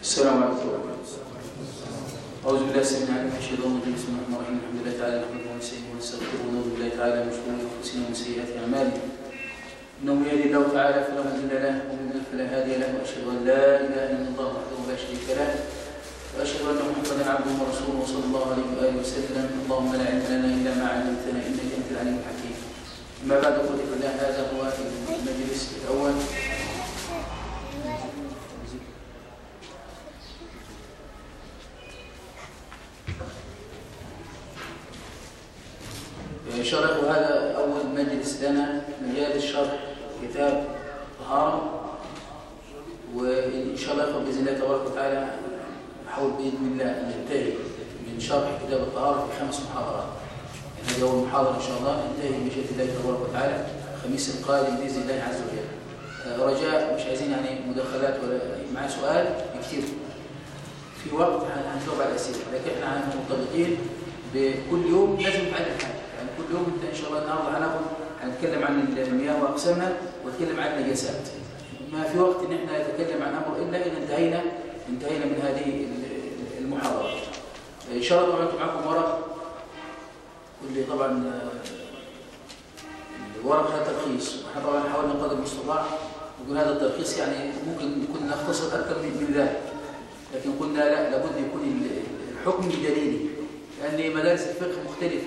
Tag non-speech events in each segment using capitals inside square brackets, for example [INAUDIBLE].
السلام عليكم. أعوذ بالله السميع العليم من الشيطان الرجيم. بسم الله الرحمن الرحيم. الحمد لله تعالى نحمده ونستعينه ونستغفره ونعوذ بالله تعالى من شرور أنفسنا ومن سيئات أعمالنا. إنه يهدي الله تعالى فلا مضل له ومن يضلل فلا هادي له وأشهد أن لا إله إلا الله وحده لا شريك له وأشهد أن محمدا عبده ورسوله صلى الله عليه وآله وسلم. اللهم لا علم لنا إلا ما علمتنا إنك أنت العليم الحكيم. أما بعد قلت في الله هذا هو المجلس الأول شرح هذا أول لنا مجال الشرح كتاب طهارة وإن شاء الله بإذن الله تبارك وتعالى نحاول بإذن الله أن ننتهي من شرح كتاب الطهارة في خمس محاضرات. هذه أول محاضرة إن شاء الله ننتهي بمشيئة الله تبارك وتعالى الخميس القادم بإذن الله عز وجل. رجاء مش عايزين يعني مداخلات ولا معاه سؤال؟ يكتبوا. في وقت هنجاوب على الأسئلة لكن إحنا مرتبطين بكل يوم لازم نتعلم حاجة. يعني كل يوم إن شاء الله النهارده هناخد هنتكلم عن المياه وأقسامها ونتكلم عن النجاسات. ما في وقت إن إحنا نتكلم عن أمر إلا اذا انتهينا انتهينا من هذه المحاضرة. إن شاء الله طبعا معاكم ورق واللي طبعا الورق هذا تلخيص إحنا طبعا حاولنا قدر المستطاع. يكون هذا التلخيص يعني ممكن كنا نختصر أكثر من ذلك. لكن قلنا لا لابد يكون الحكم بدليله. لأن مدارس الفقه مختلفة.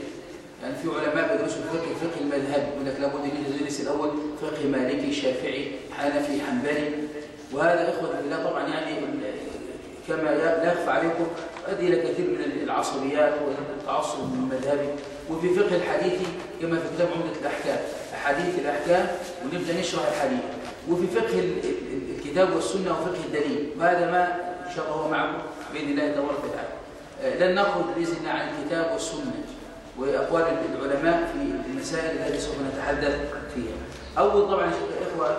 يعني في علماء بيدرسوا الفقه الفقه المذهبي يقول لك لابد ان تدرس الأول فقه مالكي شافعي حنفي حنبلي. وهذا إخوة الله طبعا يعني كما لا يخفى عليكم أدي إلى كثير من العصبيات والتعصب المذهبي. وفي فقه الحديث كما في كتاب عمدة الأحكام أحاديث الأحكام ونبدأ نشرح الحديث. وفي فقه الكتاب والسنة وفقه الدليل. وهذا ما إن شاء الله هو معكم بإذن الله تبارك وتعالى. لن نخرج بإذن الله عن الكتاب والسنة. وأقوال العلماء في المسائل التي سوف نتحدث فيها أول طبعا إخوة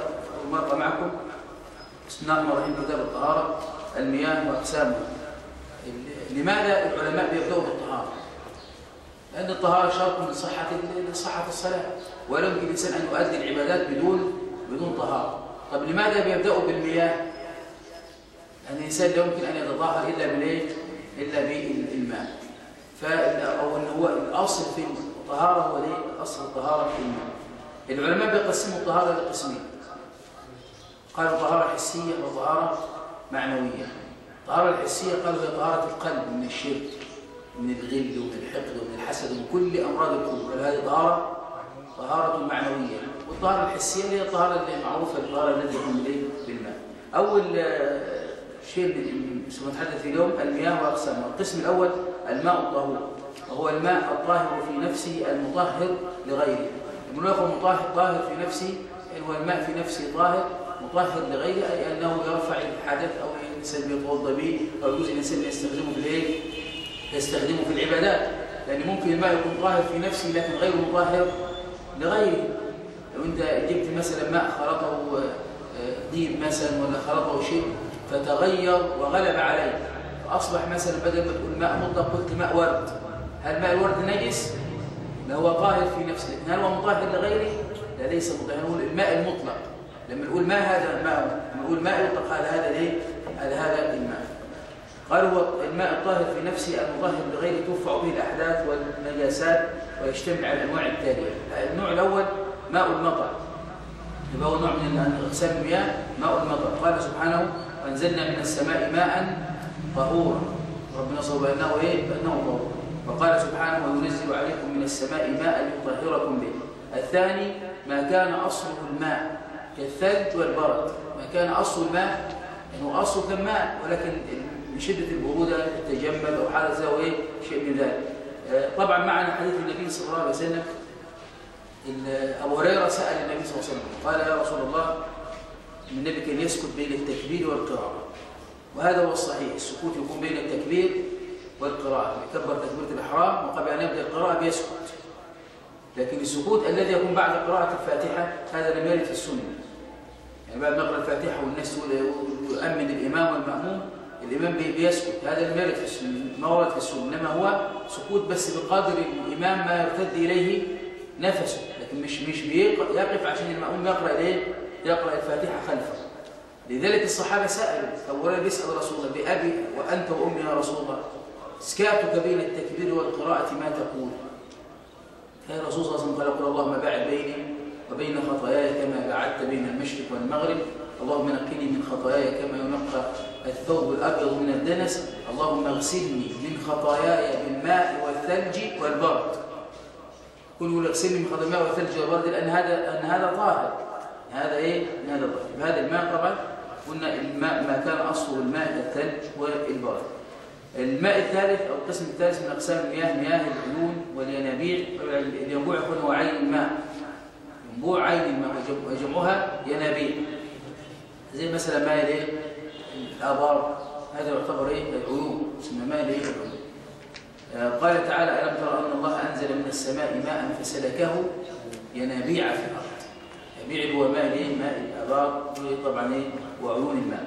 مرة معكم بسم الله الرحمن الرحيم كتاب الطهارة المياه وأقسامها لماذا العلماء بيبدأوا بالطهارة؟ لأن الطهارة شرط من صحة صحة الصلاة ولا يمكن الإنسان أن يؤدي العبادات بدون بدون طهارة طب لماذا بيبدأوا بالمياه؟ لأن الإنسان لا يمكن أن يتطهر إلا بالإيه؟ إلا بالماء أو أن هو الأصل في الطهارة هو ليه؟ أصل الطهارة في الماء العلماء بيقسموا الطهارة لقسمين. قالوا طهارة حسية وطهارة معنوية. الطهارة الحسية قالوا هي طهارة القلب من الشرك من الغل ومن الحقد ومن الحسد ومن كل أمراض القلوب هذه طهارة طهارة معنوية. والطهارة الحسية هي الطهارة اللي معروفة الطهارة التي يكون بالماء أول شيء سنتحدث اليوم المياه وأقسامها. القسم الأول الماء الطهور وهو الماء الطاهر في نفسه المطهر لغيره. يقول مطهر طاهر في نفسه هو الماء في نفسه طاهر مطهر لغيره أي أنه يرفع الحدث أو الإنسان يتوضا به أو يجوز الإنسان يستخدمه في الإيه؟ يستخدمه في العبادات. لأن ممكن الماء يكون طاهر في نفسه لكن غير مطهر لغيره. لو أنت جبت مثلا ماء خلطه طيب مثلا ولا خلطه شيء فتغير وغلب عليه. فأصبح مثلا بدل ما تقول ماء مطلق قلت ماء ورد. هل ماء الورد نجس؟ لا هو طاهر في نفسه. هل هو مطهر لغيره؟ لا ليس مطهر. نقول الماء المطلق. لما نقول ما هذا الماء لما نقول ماء يطلق هذا هذا ليه؟ هذا هذا الماء. قالوا هو الماء الطاهر في نفسه المطهر لغيره ترفع به الأحداث والنجاسات ويشتمل على الأنواع التالية. النوع الأول ماء المطر. يبقى هو نوع من أقسام المياه ماء المطر. قال سبحانه وأنزلنا من السماء ماء طهورا ربنا صلى بأنه إيه؟ بأنه طهور وقال سبحانه وينزل عليكم من السماء ماء يطهركم به. الثاني ما كان أصله الماء كالثلج والبرد. ما كان أصل الماء؟ أنه أصله كان ماء ولكن من شدة البرودة تجمد أو حدث له إيه؟ شيء من ذلك. طبعا معنا حديث النبي صلى الله عليه وسلم أبو هريرة سأل النبي صلى الله عليه وسلم قال يا رسول الله النبي كان يسكت بين التكبير والقراءة. وهذا هو الصحيح. السكوت يكون بين التكبير والقراءة. يكبر تكبيرة الإحرام وقبل أن يبدأ القراءة بيسكت. لكن السكوت الذي يكون بعد قراءة الفاتحة هذا لم يرد في السنة. يعني بعد ما يقرأ الفاتحة والناس يؤمن الإمام والمأموم الإمام بيسكت. هذا لم يرد في السنة. ما ورد في السنة. إنما هو سكوت بس بقدر الإمام ما يرتد إليه نفسه. لكن مش مش بيقف عشان المأموم يقرأ إليه؟ يقرأ الفاتحة خلفه. لذلك الصحابة سألوا أولا بيسأل رسول الله؟ بأبي وأنت وأمي يا رسول الله. سكاتك بين التكبير والقراءة ما تقول؟ يا رسول الله صلى الله عليه وسلم قال اللهم باعد بيني وبين خطاياي كما بعدت بين المشرق والمغرب. اللهم نقني من خطاياي كما ينقى الثوب الأبيض من الدنس. اللهم اغسلني من خطاياي بالماء والثلج والبرد. كل يقول اغسلني من خطاياي بالماء والثلج والبرد لأن هذا أن هذا طاهر. هذا إيه؟ هذا طاهر. هذا الماء طبعا قلنا الماء ما كان أصله الماء الثلج والبرد الماء الثالث أو القسم الثالث من أقسام المياه مياه العيون والينابيع. الينبوع يكون هو عين الماء. ينبوع عين الماء وجمعها ينابيع. زي مثلا ماء الايه الآبار. هذا يعتبر إيه؟ العيون. اسمه ماء الايه العيون. آه قال تعالى ألم ترى أن الله أنزل من السماء ماء فسلكه ينابيع في الأرض. ينابيع هو ماء الإيه؟ ماء الآبار. طبعا إيه؟ وعيون الماء.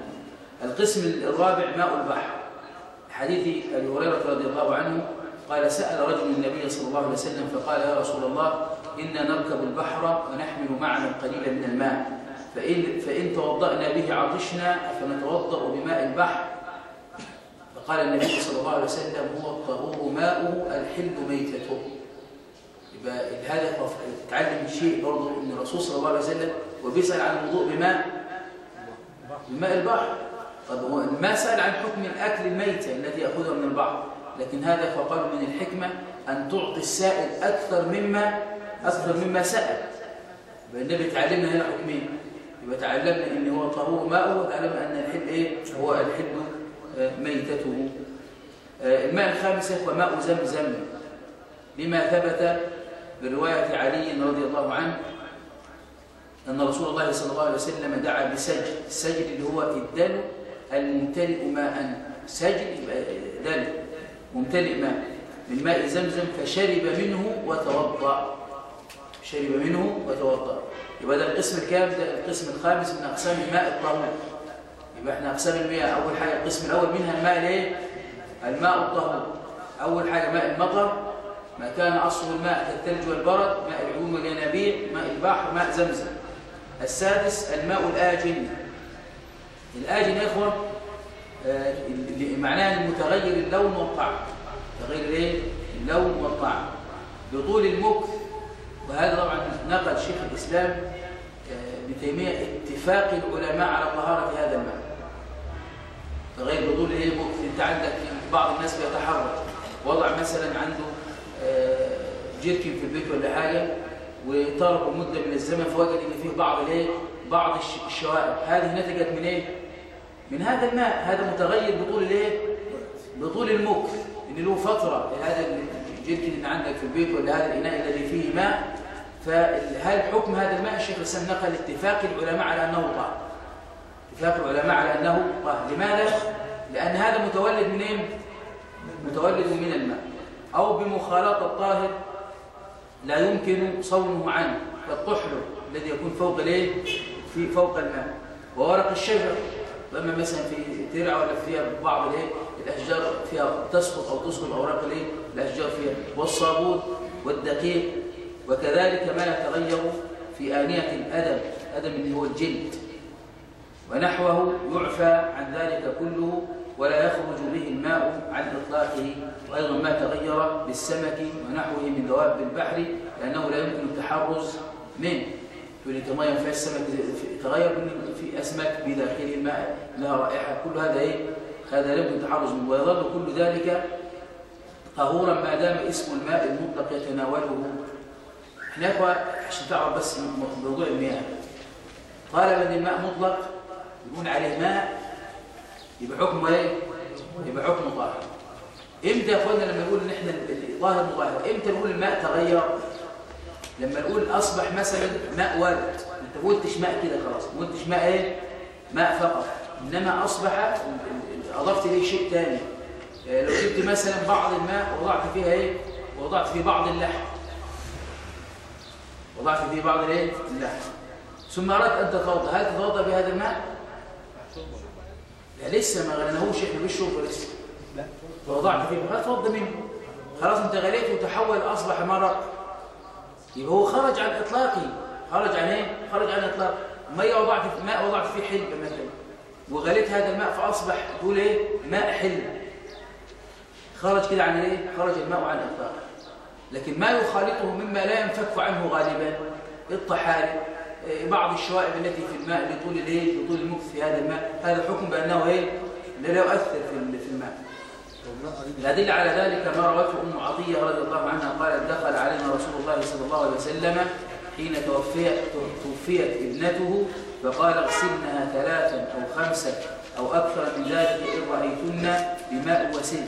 القسم الرابع ماء البحر. حديث أبي هريرة رضي الله عنه قال سأل رجل النبي صلى الله عليه وسلم فقال يا رسول الله إنا نركب البحر ونحمل معنا القليل من الماء. فإن, فإن توضأنا به عطشنا فنتوضأ بماء البحر. فقال النبي صلى الله عليه وسلم هو الطهور ماؤه الحل ميتته. يبقى هذا تعلم شيء برضه إن الرسول صلى الله عليه وسلم وبيسأل عن الوضوء بماء بماء البحر. طب ما سأل عن حكم الأكل الميتة التي يأخذها من البحر لكن هذا فقال من الحكمة أن تعطي السائل أكثر مما أكثر مما سأل. النبي تعلمنا هنا حكمين. يبقى تعلمنا إن هو طهور ماءه وتعلمنا أن الحل إيه؟ هو الحل ميتته. الماء الخامس هو ماء زمزم. لما ثبت برواية علي رضي الله عنه أن رسول الله صلى الله عليه وسلم دعا بسجل السجل اللي هو الدلو الممتلئ ماء. سجل دلو ممتلئ ماء. من ماء زمزم فشرب منه وتوضأ. شرب منه وتوضأ. يبقى ده القسم الكام؟ ده القسم الخامس من أقسام الماء الطهور. يبقى إحنا أقسام المياه أول حاجة القسم الأول منها الماء الايه الماء الطهور. أول حاجة ماء المطر. ما كان أصله الماء كالثلج والبرد. ماء العيون والينابيع. ماء البحر. ماء زمزم. السادس الماء الآجن الآجن يا إخوة آه معناه المتغير اللون والطعم. تغير الايه اللون والطعم. بطول المكث وهذا طبعا نقل شيخ الإسلام ابن تيمية اتفاق العلماء على طهارة هذا الماء. تغير بطول إيه؟ مكث أنت عندك بعض الناس بيتحرك. وضع مثلا عنده جيركن في البيت ولا حاجة وطلبوا مدة من الزمن فوجد ان فيه بعض الايه؟ بعض الشوائب. هذه نتجت من إيه؟ من هذا الماء. هذا متغير بطول الايه؟ بطول المكث. إن له فترة هذا الجيركن اللي عندك في البيت ولا هذا الإناء الذي فيه ماء. فهل حكم هذا الماء الشيخ الاسلام نقل اتفاق العلماء على أنه طاهر. اتفاق العلماء على أنه طاهر. لماذا؟ لأن هذا متولد من إيه؟ متولد من الماء. أو بمخالطة الطاهر لا يمكن صونه عنه كالطحل الذي يكون فوق الإيه؟ في فوق الماء. وورق الشجر لما مثلا في ترعة ولا فيها بعض الإيه؟ الأشجار فيها تسقط أو تسقط أوراق الإيه؟ الأشجار فيها. والصابون والدقيق وكذلك ما يتغير في آنية الأدم أدم اللي هو الجلد. ونحوه يعفى عن ذلك كله ولا يخرج به الماء عن إطلاقه وأيضا ما تغير بالسمك ونحوه من دواب البحر لأنه لا يمكن التحرز منه. تقول كما ينفع السمك تغير في أسماك بداخل الماء لها رائحة. كل هذا إيه؟ هذا لا يمكن التحرز منه. ويظل كل ذلك طهورا ما دام اسم الماء المطلق يتناوله. إحنا عشان تعرف بس موضوع المياه. طالما أن الماء مطلق يكون عليه ماء يبقى حكمه إيه؟ يبقى حكمه طاهر إمتى يا اخوانا لما نقول إن إحنا طاهر مطهر إمتى نقول الماء تغير؟ لما نقول أصبح مثلا ماء ورد أنت ما قلتش ماء كده خلاص. ما قلتش ماء إيه؟ ماء فقط. إنما أصبح أضفت اليه شيء ثاني لو جبت مثلا بعض الماء وضعت فيها إيه؟ وضعت فيه بعض اللحم. وضعت فيه بعض الإيه؟ اللحم. ثم أردت أن تتوضأ. هل تتوضأ بهذا الماء؟ لسه ما غلناهوش إحنا بنشرب لسه. لا. وضعت فيه تتوضا منه. خلاص انت غليت وتحول أصبح مرق يبقى هو خرج عن اطلاقه خرج عن إيه؟ خرج عن اطلاق ميه وضعت في ماء وضعت فيه حلبه مثلا وغليت هذا الماء فأصبح تقول إيه؟ ماء حل خرج كده عن إيه؟ خرج الماء عن الإطلاق. لكن ما يخالطه مما لا ينفك عنه غالبا. الطحالب بعض الشوائب التي في الماء لطول الإيه؟ لطول المكث في هذا الماء. هذا حكم بأنه إيه؟ لا يؤثر في في الماء. الأدلة على ذلك ما روته أم عطية رضي الله عنها قالت دخل علينا رسول الله صلى الله عليه وسلم حين توفيت, توفيت ابنته فقال اغسلنها ثلاثا أو خمسا أو أكثر من ذلك إن رأيتن بماء وسد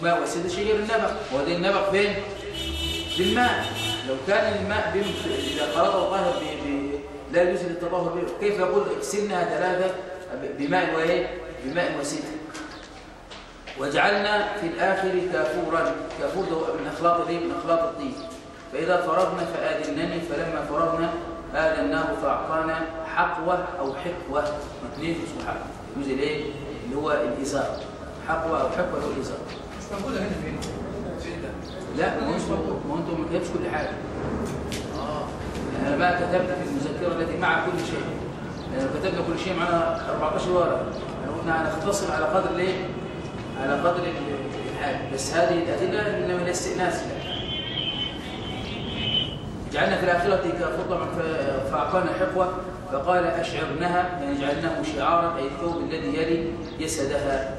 بماء وسد شيء غير النبق. هو ده النبق فين؟ بالماء لو كان الماء إذا خلطه الطاهر لا يجوز للتطهر به كيف يقول اغسلنها ثلاثة؟ بماء وإيه؟ بماء وسد وجعلنا في الآخر كافورا. كافور ده من أخلاق الإيه؟ من أخلاق الطين فإذا فرغنا فآذنني فلما فرغنا آذناه فأعطانا حقوة أو حقوة. اثنين اسمه حقوة يجوز الإيه؟ اللي هو الإزار. حقوة أو حقوة هو الإزار. موجودة هنا فين؟ لا ما أنتم ما كتبش كل حاجة. بقى كتبت في المذكرة التي مع كل شيء. كتبنا كل شيء معنا 14 ورقة. قلنا هنختصر على قدر الايه على قدر الحال بس هذه الأدلة من الاستئناس جعلنا في الآخرة كفضة فأعطانا حقوة. فقال أشعرنها يعني جعلناه شعارا أي الثوب الذي يلي جسدها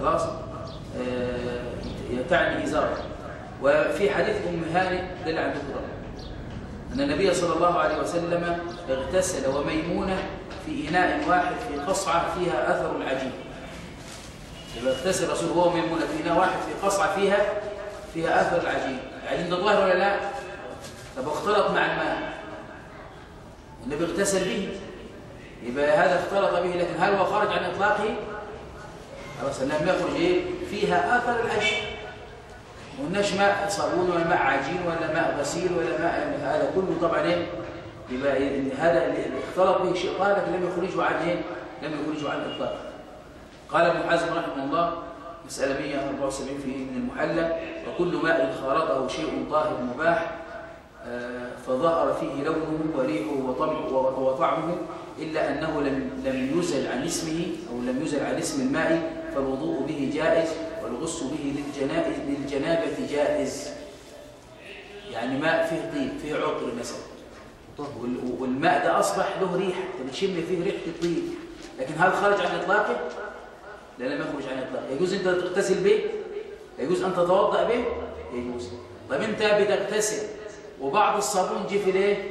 خلاص؟ آه تعني إزار وفي حديث أم هانئ دل عن ذكر أن النبي صلى الله عليه وسلم اغتسل وميمونة في إناء واحد في قصعة فيها أثر العجيب يبقى اغتسل الرسول هو ميمونة في إناء واحد في قصعة فيها فيها أثر العجيب العجين ده ظاهر ولا لا؟ طب اختلط مع الماء النبي اغتسل به يبقى هذا اختلط به لكن هل هو خرج عن إطلاقه؟ لم يخرج إيه؟ فيها أثر العجين قلناش ماء صابون ولا ماء عجين ولا ماء غسيل ولا ماء هذا كله طبعا إيه؟ يبقى هذا اللي اختلط به شيء قال لكن لم يخرجه عن إيه؟ لم يخرجه عن الإطلاق قال ابن حزم رحمه الله مسألة 174 في من المحلى وكل ماء خالطه شيء طاهر مباح آه، فظهر فيه لونه وريحه وطعمه إلا أنه لم لم يزل عن اسمه أو لم يزل عن اسم الماء فالوضوء به جائز والغسل به للجنابة جائز. يعني ماء فيه طيب فيه عطر مثلا. والماء ده أصبح له ريحة بتشم فيه ريحة الطيب لكن هل خرج عن إطلاقه؟ لا لم يخرج عن إطلاقه. يجوز أنت تغتسل به؟ يجوز أن تتوضأ به؟ يجوز. طيب أنت بتغتسل وبعض الصابون جه في الايه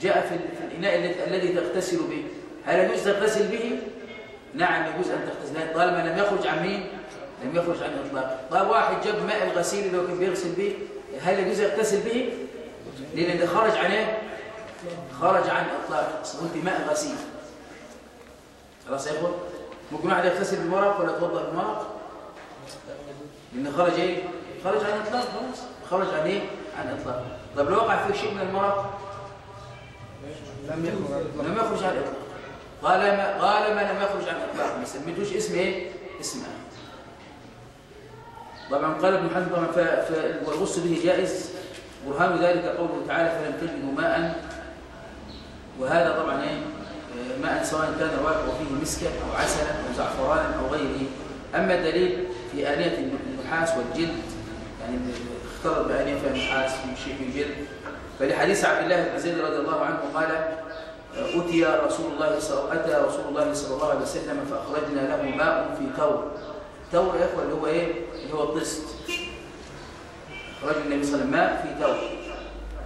جاء في الإناء الذي تغتسل به. هل يجوز تغتسل به؟ نعم يجوز أن تغتسل. طالما لم يخرج عن مين؟ لم يخرج عن الإطلاق طيب واحد جاب ماء الغسيل اللي هو كان بيغسل به هل يجوز يغتسل به لأن خرج عن إيه؟ خرج عن الإطلاق قلت ماء غسيل خلاص يا اخوان ممكن واحد يغتسل بالمرق ولا يتوضأ بالمرق؟ لأن خرج إيه؟ خرج عن الإطلاق خلاص. خرج عن إيه؟ عن إطلاق. طب لو وقع فيه شيء من المرق؟ لم يخرج لم يخرج عن الإطلاق طالما طالما لم يخرج عن الإطلاق ما سميتوش اسم إيه؟ اسم طبعا قال ابن حزم طبعا والغسل به جائز. برهان ذلك قوله تعالى فلم تجدوا ماء. وهذا طبعا إيه؟ ماء سواء كان الواقع فيه مسكا أو عسلا أو زعفرانا أو غيره. أما الدليل في آنية النحاس والجلد يعني اختلط بآنية فيها نحاس في شيء في جلد. فلحديث عبد الله بن زيد رضي الله عنه قال أتي رسول الله صلى أتى رسول الله صلى الله عليه وسلم فأخرجنا له ماء في تور تور يا إخوة اللي هو إيه؟ اللي هو الطست أخرج النبي صلى الله عليه وسلم ماء في تور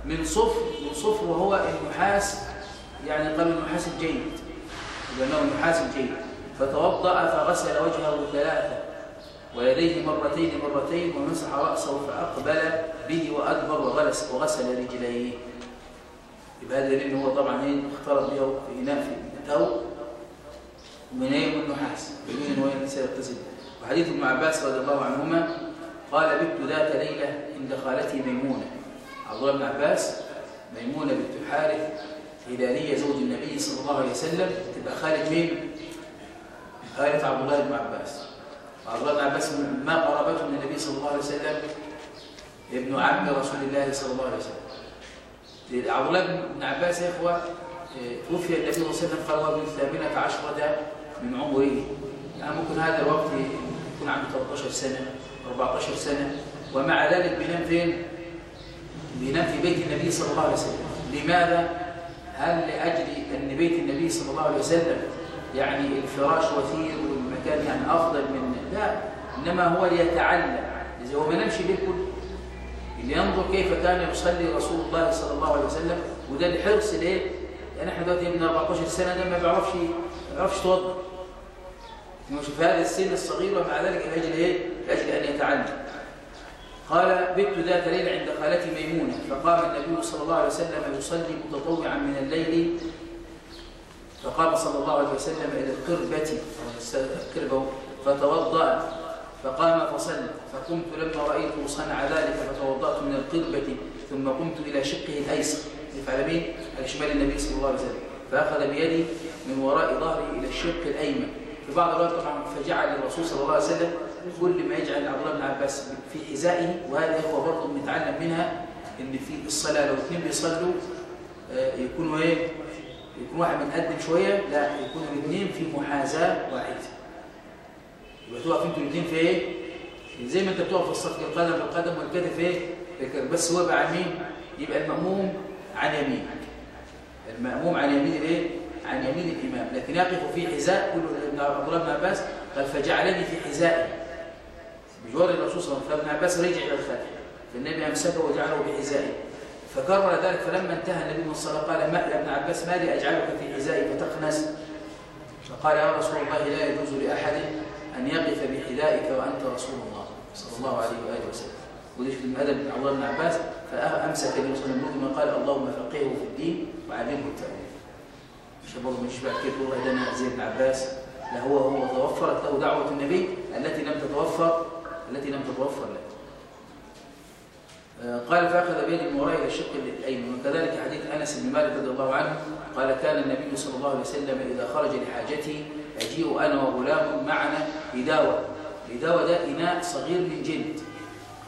من صفر من صفر وهو النحاس يعني قالوا النحاس الجيد. لأنه النحاس الجيد. فتوضأ فغسل وجهه ثلاثة ويديه مرتين مرتين ومسح رأسه فأقبل به وأدبر وغسل, وغسل رجليه. يبقى هذا دليل هو طبعا إيه؟ اختلط به في إناء في تو من إيه من النحاس يقول ان وحديث ابن عباس رضي الله عنهما قال بت ذات ليلة عند خالتي ميمونة. عبد الله بن عباس ميمونة بنت الحارث هلالية زوج النبي صلى الله عليه وسلم تبقى خالد مين؟ خالد عبد الله بن عباس. عبد الله بن عباس ما قربته من النبي صلى الله عليه وسلم ابن عم رسول الله صلى الله عليه وسلم. عبد الله بن عباس يا إخوة توفي النبي صلى الله عليه وسلم قال ابن الثامنة عشرة من عمره. يعني ممكن هذا الوقت يكون عنده 13 سنة 14 سنة ومع ذلك بينام فين؟ بينام في بيت النبي صلى الله عليه وسلم لماذا؟ هل لأجل أن بيت النبي صلى الله عليه وسلم يعني الفراش وثير والمكان يعني أفضل من لا إنما هو ليتعلم إذا هو ما نمشي الليل كله اللي ينظر كيف كان يصلي رسول الله صلى الله عليه وسلم وده الحرص ليه؟ يعني إحنا دلوقتي ابن 14 سنة ده ما بيعرفش ما بيعرفش يتوضأ في هذا السن الصغير ومع ذلك لأجل إيه؟ لأجل أن يتعلم. قال بت ذات ليلة عند خالتي ميمونة. فقام النبي صلى الله عليه وسلم يصلي متطوعا من الليل. فقام صلى الله عليه وسلم إلى القربة القربة فتوضأ. فقام فصلى. فقمت لما رأيته صنع ذلك فتوضأت من القربة. ثم قمت إلى شقه الأيسر. يفعل مين؟ على شمال النبي صلى الله عليه وسلم. فأخذ بيدي من وراء ظهري إلى الشق الأيمن. في بعض الوقت طبعا فجعل الرسول صلى الله عليه وسلم كل ما يجعل عبد الله بن عباس في حذائه وهذا هو برضه بنتعلم منها إن في الصلاة لو اثنين بيصلوا آه، يكونوا إيه؟ يكون واحد متقدم شوية لا يكونوا الاثنين في محاذاة واحدة يبقى تقف أنتوا الاثنين في إيه؟ زي ما انت بتقف في الصف القدم بالقدم والكتف إيه؟ بس هو بقى عن مين؟ يبقى المأموم عن يمين المأموم عن يمين الإيه؟ عن يمين الإمام لكن يقف في حذاء كل عبد الله بن عباس قال فجعلني في حذائي. بجوار الرسول صلى الله عليه وسلم فابن عباس رجع إلى الخلف فالنبي أمسكه وجعله بحذائه فكرر ذلك فلما انتهى النبي من الصلاة قال ما يا ابن عباس ما لي أجعلك في حذائي فتقنس؟ فقال يا رسول الله لا يجوز لأحد أن يقف بحذائك وأنت رسول الله صلى الله عليه وآله وسلم. ودي في الأدب عبد الله بن عباس فأمسك النبي صلى الله عليه وسلم قال اللهم فقهه في الدين وعلمه التأويل. مش برضه مش بعد كده والله ده أنا زي ابن عباس. لا هو هو توفرت له دعوة النبي التي لم تتوفر التي لم تتوفر له. آه، قال فأخذ بيدي من وراء الشق الأيمن. وكذلك حديث أنس بن مالك رضي الله عنه قال كان النبي صلى الله عليه وسلم إذا خرج لحاجته أجيء أنا وغلام معنا بداوة بداوة ده إناء صغير من جلد.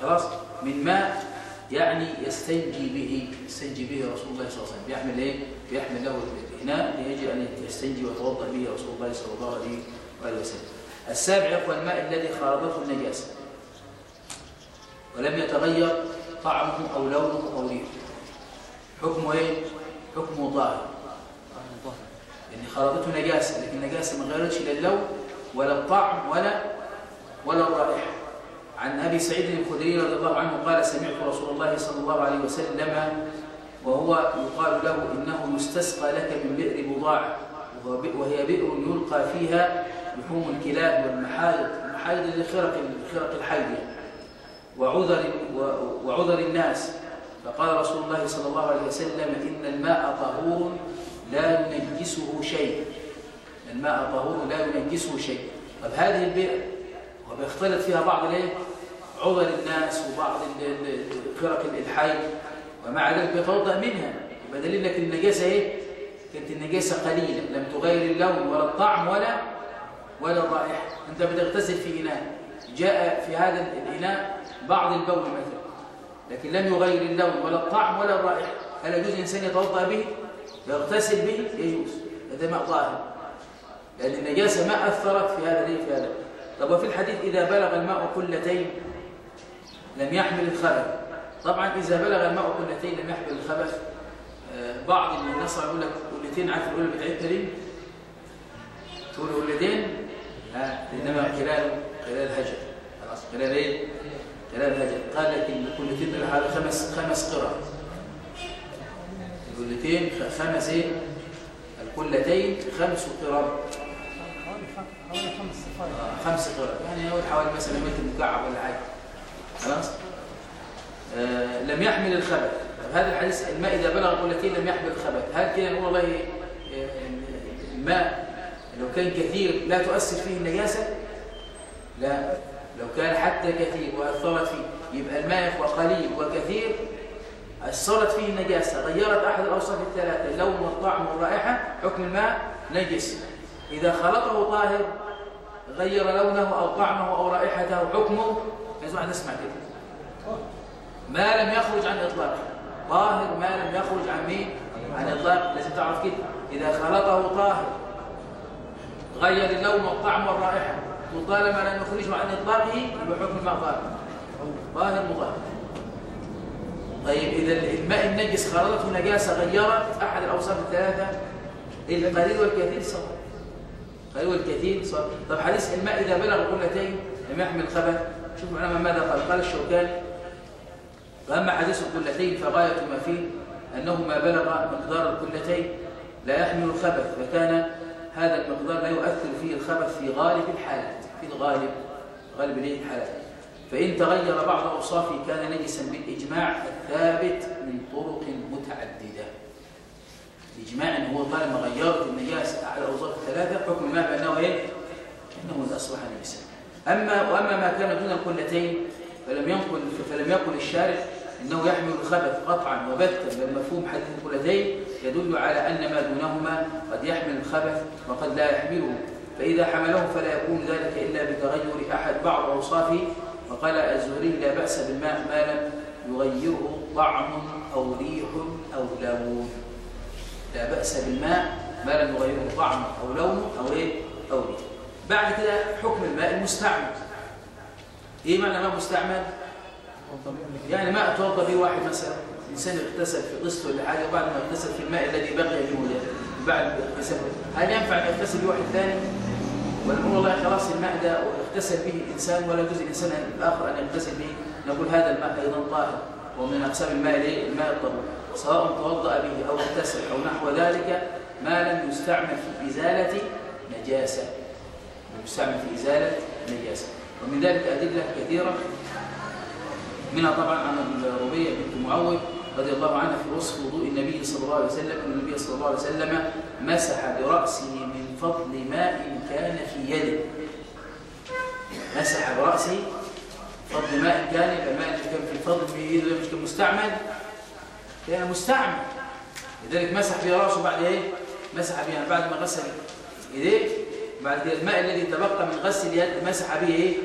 خلاص من ماء يعني يستنجي به يستنجي به رسول الله صلى الله عليه وسلم. بيحمل إيه؟ بيحمل له الاناء يجب أن يستنجي ويتوضأ به رسول الله صلى الله عليه وآله وسلم. السابع هو الماء الذي خالطته النجاسة. ولم يتغير طعمه أو لونه أو ريحه. حكمه إيه؟ حكمه ظاهر يعني خالطته نجاسة لكن النجاسة ما غيرتش لا اللون ولا الطعم ولا ولا الرائحة. عن أبي سعيد الخدري رضي الله عنه قال سمعت رسول الله صلى الله عليه وسلم وهو يقال له إنه يستسقى لك من بئر بضاعة وهي بئر يلقى فيها لحوم الكلاب والمحايض المحايض اللي خرق خرق الحيض وعذر وعذر الناس. فقال رسول الله صلى الله عليه وسلم إن الماء طهور لا ينجسه شيء. الماء طهور لا ينجسه شيء. طب هذه البئر وبيختلط فيها بعض الإيه؟ عضل الناس وبعض فرق الحي ومع ذلك بيتوضا منها. يبقى دليل لك النجاسة إيه؟ كانت النجاسة قليلة. لم تغير اللون ولا الطعم ولا ولا الرائحة. أنت بتغتسل في إناء. جاء في هذا الإناء بعض البول مثلا. لكن لم يغير اللون ولا الطعم ولا الرائحة. هل يجوز الإنسان يتوضأ به؟ يغتسل به؟ يجوز. هذا ماء ظاهر. لأن النجاسة ما أثرت في هذا في هذا طب وفي الحديث إذا بلغ الماء قلتين لم يحمل الخبث. طبعا إذا بلغ الماء قلتين لم يحمل الخبث آه، بعض الناس يقول لك قلتين عارف الأولى بتاعتنا ليه؟ تقول قلتين لا إنما خلال خلال هجر. خلاص خلال إيه؟ خلال هجر. قال لك القلتين هذا خمس خمس قرى. القلتين خمس إيه؟ القلتين خمس قرى. حوالي خمس آه خمس قرى. يعني هو حوالي مثلا متر مكعب ولا حاجة. خلاص؟ آه لم يحمل الخبث. هذا الحديث الماء إذا بلغ قلتين لم يحمل الخبث؟ هل كده نقول والله آه، الماء لو كان كثير لا تؤثر فيه النجاسة لا. لو كان حتى كثير وأثرت فيه يبقى الماء قليل وكثير أثرت فيه النجاسة غيرت أحد الأوصاف الثلاثة اللون والطعم والرائحة حكم الماء نجس. إذا خلطه طاهر غير لونه أو طعمه أو رائحته حكمه واحد نسمع كده ما لم يخرج عن إطلاق طاهر ما لم يخرج عن مين؟ عن إطلاق لازم تعرف كده. إذا خلطه طاهر غير اللون والطعم والرائحة وطالما لم يخرجه عن إطلاقه بحكم الماء ظاهر ظاهر مظاهر طيب إذا الماء النجس خرجته نجاسة غيرت أحد الأوصاف الثلاثة. القليل والكثير صار. القليل والكثير صار. طب حديث الماء إذا بلغ قلتين لم يحمل خبث. شوفوا العلماء ماذا قال. قال الشوكاني وأما حديث القلتين فغاية ما فيه أنه ما بلغ مقدار القلتين لا يحمل الخبث فكان هذا المقدار لا يؤثر فيه الخبث في غالب الحالات في الغالب غالب الحالات. فإن تغير بعض أوصافه كان نجسا بالإجماع الثابت من طرق متعددة. الإجماع أنه هو طالما غيرت النجاسة على الأوصاف الثلاثة حكم الماء بأنه إيه؟ أنه أصبح نجسا. أما وأما ما كان دون القلتين فلم ينقل فلم يقل الشارع إنه يحمل الخبث قطعا وبتا بل مفهوم حديث القلتين يدل على أن ما دونهما قد يحمل الخبث وقد لا يحمله. فإذا حمله فلا يكون ذلك إلا بتغير أحد بعض اوصافه وقال الزهري لا بأس بالماء ما لم يغيره طعم أو ريح أو لون. لا بأس بالماء ما لم يغيره طعم أو لون أو إيه؟ أو ريح. بعد كده حكم الماء المستعمل. إيه معنى ماء مستعمل يعني ما اتوضا به واحد مثلا إنسان اغتسل في قسط ولا حاجة وبعد ما اغتسل في الماء الذي بقي منه بعد اغتسل. هل ينفع أن يغتسل واحد ثاني؟ ولا نقول والله خلاص الماء ده اغتسل به إنسان ولا يجوز الإنسان الآخر أن يغتسل به؟ نقول هذا الماء أيضا طاهر ومن أقسام الماء الايه الماء الطهور سواء توضأ به أو اغتسل أو نحو ذلك ما لم يستعمل في إزالة نجاسة. يستعمل في إزالة نجاسه ومن ذلك أدلة كثيرة. منها طبعا عن الربيع بنت معوذ رضي الله عنها في وصف وضوء النبي صلى الله عليه وسلم أن النبي صلى الله عليه وسلم مسح برأسه من فضل ماء كان في يده. مسح برأسه فضل ماء كان الماء اللي كان في الفضل في يده مش كان مستعمل. كان مستعمل. لذلك مسح بها راسه بعد إيه؟ مسح بها بعد ما غسل ايديه بعد كده الماء الذي تبقى من غسل اليد مسح به إيه؟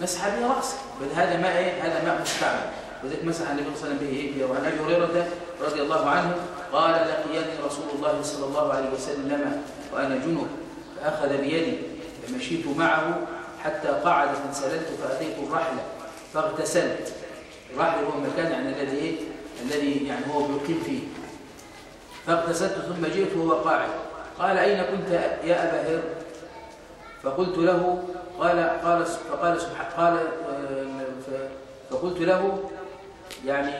مسح به رأسه. هذا ماء إيه؟ هذا ماء مستعمل. وذلك مسح النبي صلى الله عليه وسلم به إيه؟ وعن أبي هريرة رضي الله عنه قال لقيني رسول الله صلى الله عليه وسلم وأنا جنب فأخذ بيدي فمشيت معه حتى قعد فانسللت فأتيت الرحله فاغتسلت. الرحل هو المكان يعني الذي إيه؟ الذي يعني هو بيقيم فيه. فاغتسلت ثم جئت وهو قاعد. قال أين كنت يا أبا هر فقلت له قال قال فقال سبحانه قال فقلت له يعني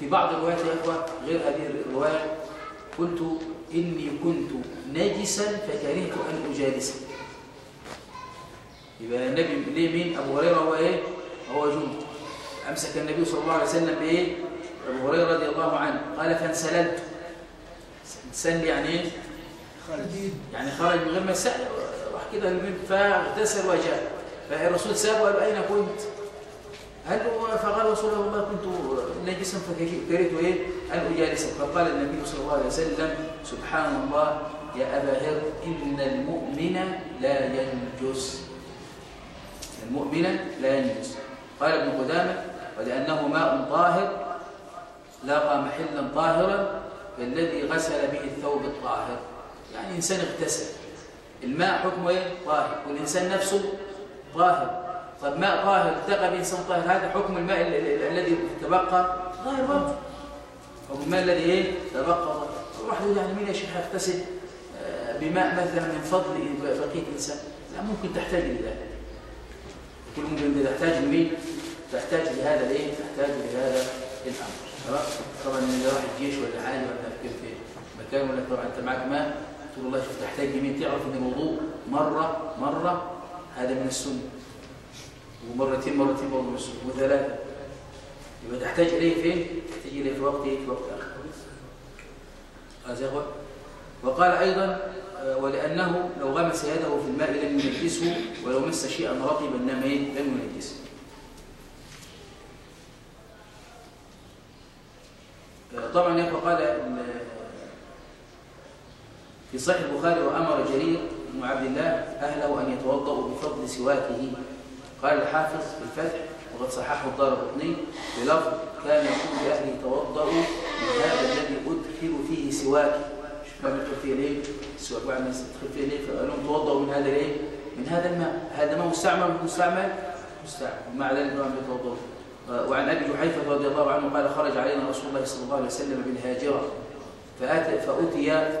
في بعض الروايات يا إخوة غير هذه الرواية قلت إني كنت نجسا فكرهت أن اجالسه يبقى النبي ليه مين؟ أبو هريرة هو إيه؟ هو جند. أمسك النبي صلى الله عليه وسلم بإيه؟ أبو هريرة رضي الله عنه. قال فانسللت. انسل يعني إيه؟ يعني خرج من غير ما يسأل. كده فاغتسل وجاء. فالرسول سابه قال أين كنت؟ هل فقال رسول الله كنت نجسا فكرهت إيه ان اجالسك فقال النبي صلى الله عليه وسلم سبحان الله يا أبا هر إن المؤمن لا ينجس. المؤمن لا ينجس. قال ابن قدامة ولأنه ماء طاهر لاقى محلا طاهرا كالذي غسل به الثوب الطاهر. يعني إنسان اغتسل. الماء حكمه إيه؟ طاهر. والإنسان نفسه طاهر. طب ماء طاهر التقى بإنسان طاهر هذا حكم الماء الذي تبقى طاهر برضه. حكم الماء الذي إيه؟ تبقى واحد يقول يعني مين يا شيخ يغتسل بماء مثلا من فضل بقية انسان لا ممكن تحتاج لذلك كل ممكن تحتاج لمين؟ تحتاج لهذا الإيه؟ تحتاج لهذا خلاص طبعا إذا راح الجيش ولا حاجة ولا في مكان ولا طبعا أنت معك ماء تقول والله شوف تحتاج لمين تعرف إن الوضوء مرة مرة هذا من السنة ومرتين مرتين برضه من السنة وثلاثة يبقى تحتاج إليه فين؟ تحتاج إليه في وقت إيه؟ في وقت آخر خلاص يا اخوان وقال أيضا ولأنه لو غمس يده في الماء لم ينجسه ولو مس شيئا رطبا إيه؟ لم ينجسه طبعا يا قال في صحيح البخاري وأمر جرير بن عبد الله أهله أن يتوضأوا بفضل سواكه. قال الحافظ في الفتح وقد صححه الدار القطني بلفظ كان يقول لاهله توضأوا من هذا الذي أدخل فيه سواك كان يدخل فيه ليه؟ السواك بعد الناس يدخل فيه ليه؟ فقال لهم توضؤوا من هذا ليه؟ من هذا الماء. هذا ماء مستعمل مستعمل؟ مستعمل. ومع ذلك لم يتوضؤوا وعن أبي جحيفه رضي الله عنه قال خرج علينا رسول الله صلى الله عليه وسلم بالهاجرة. فأتى فأتي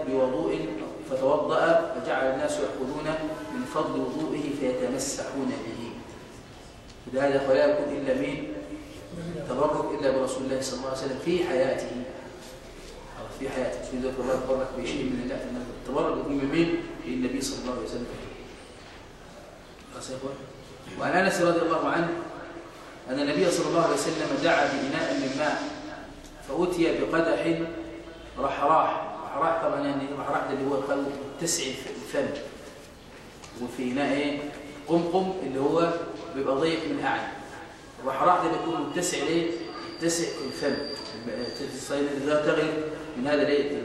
بوضوء فتوضأ فجعل الناس يأخذون من فضل وضوئه فيتمسحون به. وهذا فلا يكون إلا من تبرك إلا برسول الله صلى الله عليه وسلم في حياته. في حياته. في ذلك الله تبرك بشيء من الله. التبرك يكون من مين؟ النبي صلى الله عليه وسلم. وعن أنس رضي الله عنه أن النبي صلى الله عليه وسلم دعا بإناء من ماء فأتي بقدح رحراح رحراح طبعا يعني رحراح ده اللي هو تسع الفم. وفي إناء إيه؟ قمقم اللي هو بيبقى ضيق من أعلى. الرحراح ده بيكون متسع ليه؟ متسع الفم. لا تغير من هذا ليه؟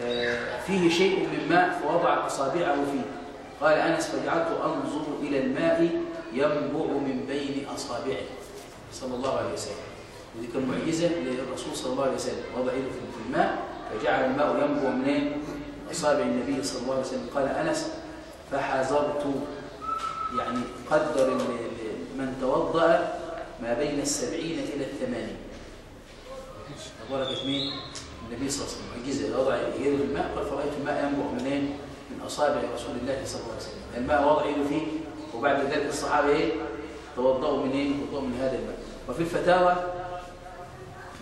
آه فيه شيء من ماء فوضع أصابعه فيه. قال أنس فجعلت أنظر إلى الماء ينبع من بين أصابعه صلى الله عليه وسلم. ودي كان معجزة للرسول صلى الله عليه وسلم وضع يده في الماء فجعل الماء ينبع منين أصابع النبي صلى الله عليه وسلم قال أنس فحذرت يعني قدر من توضأ ما بين السبعين إلى الثمانين بركة مين؟ النبي صلى الله عليه وسلم معجزة وضع يده في الماء قال فرأيت الماء ينبع منين؟ من أصابع رسول الله صلى الله عليه وسلم الماء وضع يده فيه وبعد ذلك الصحابة إيه؟ توضأوا منين؟ توضأوا من هذا الماء وفي الفتاوى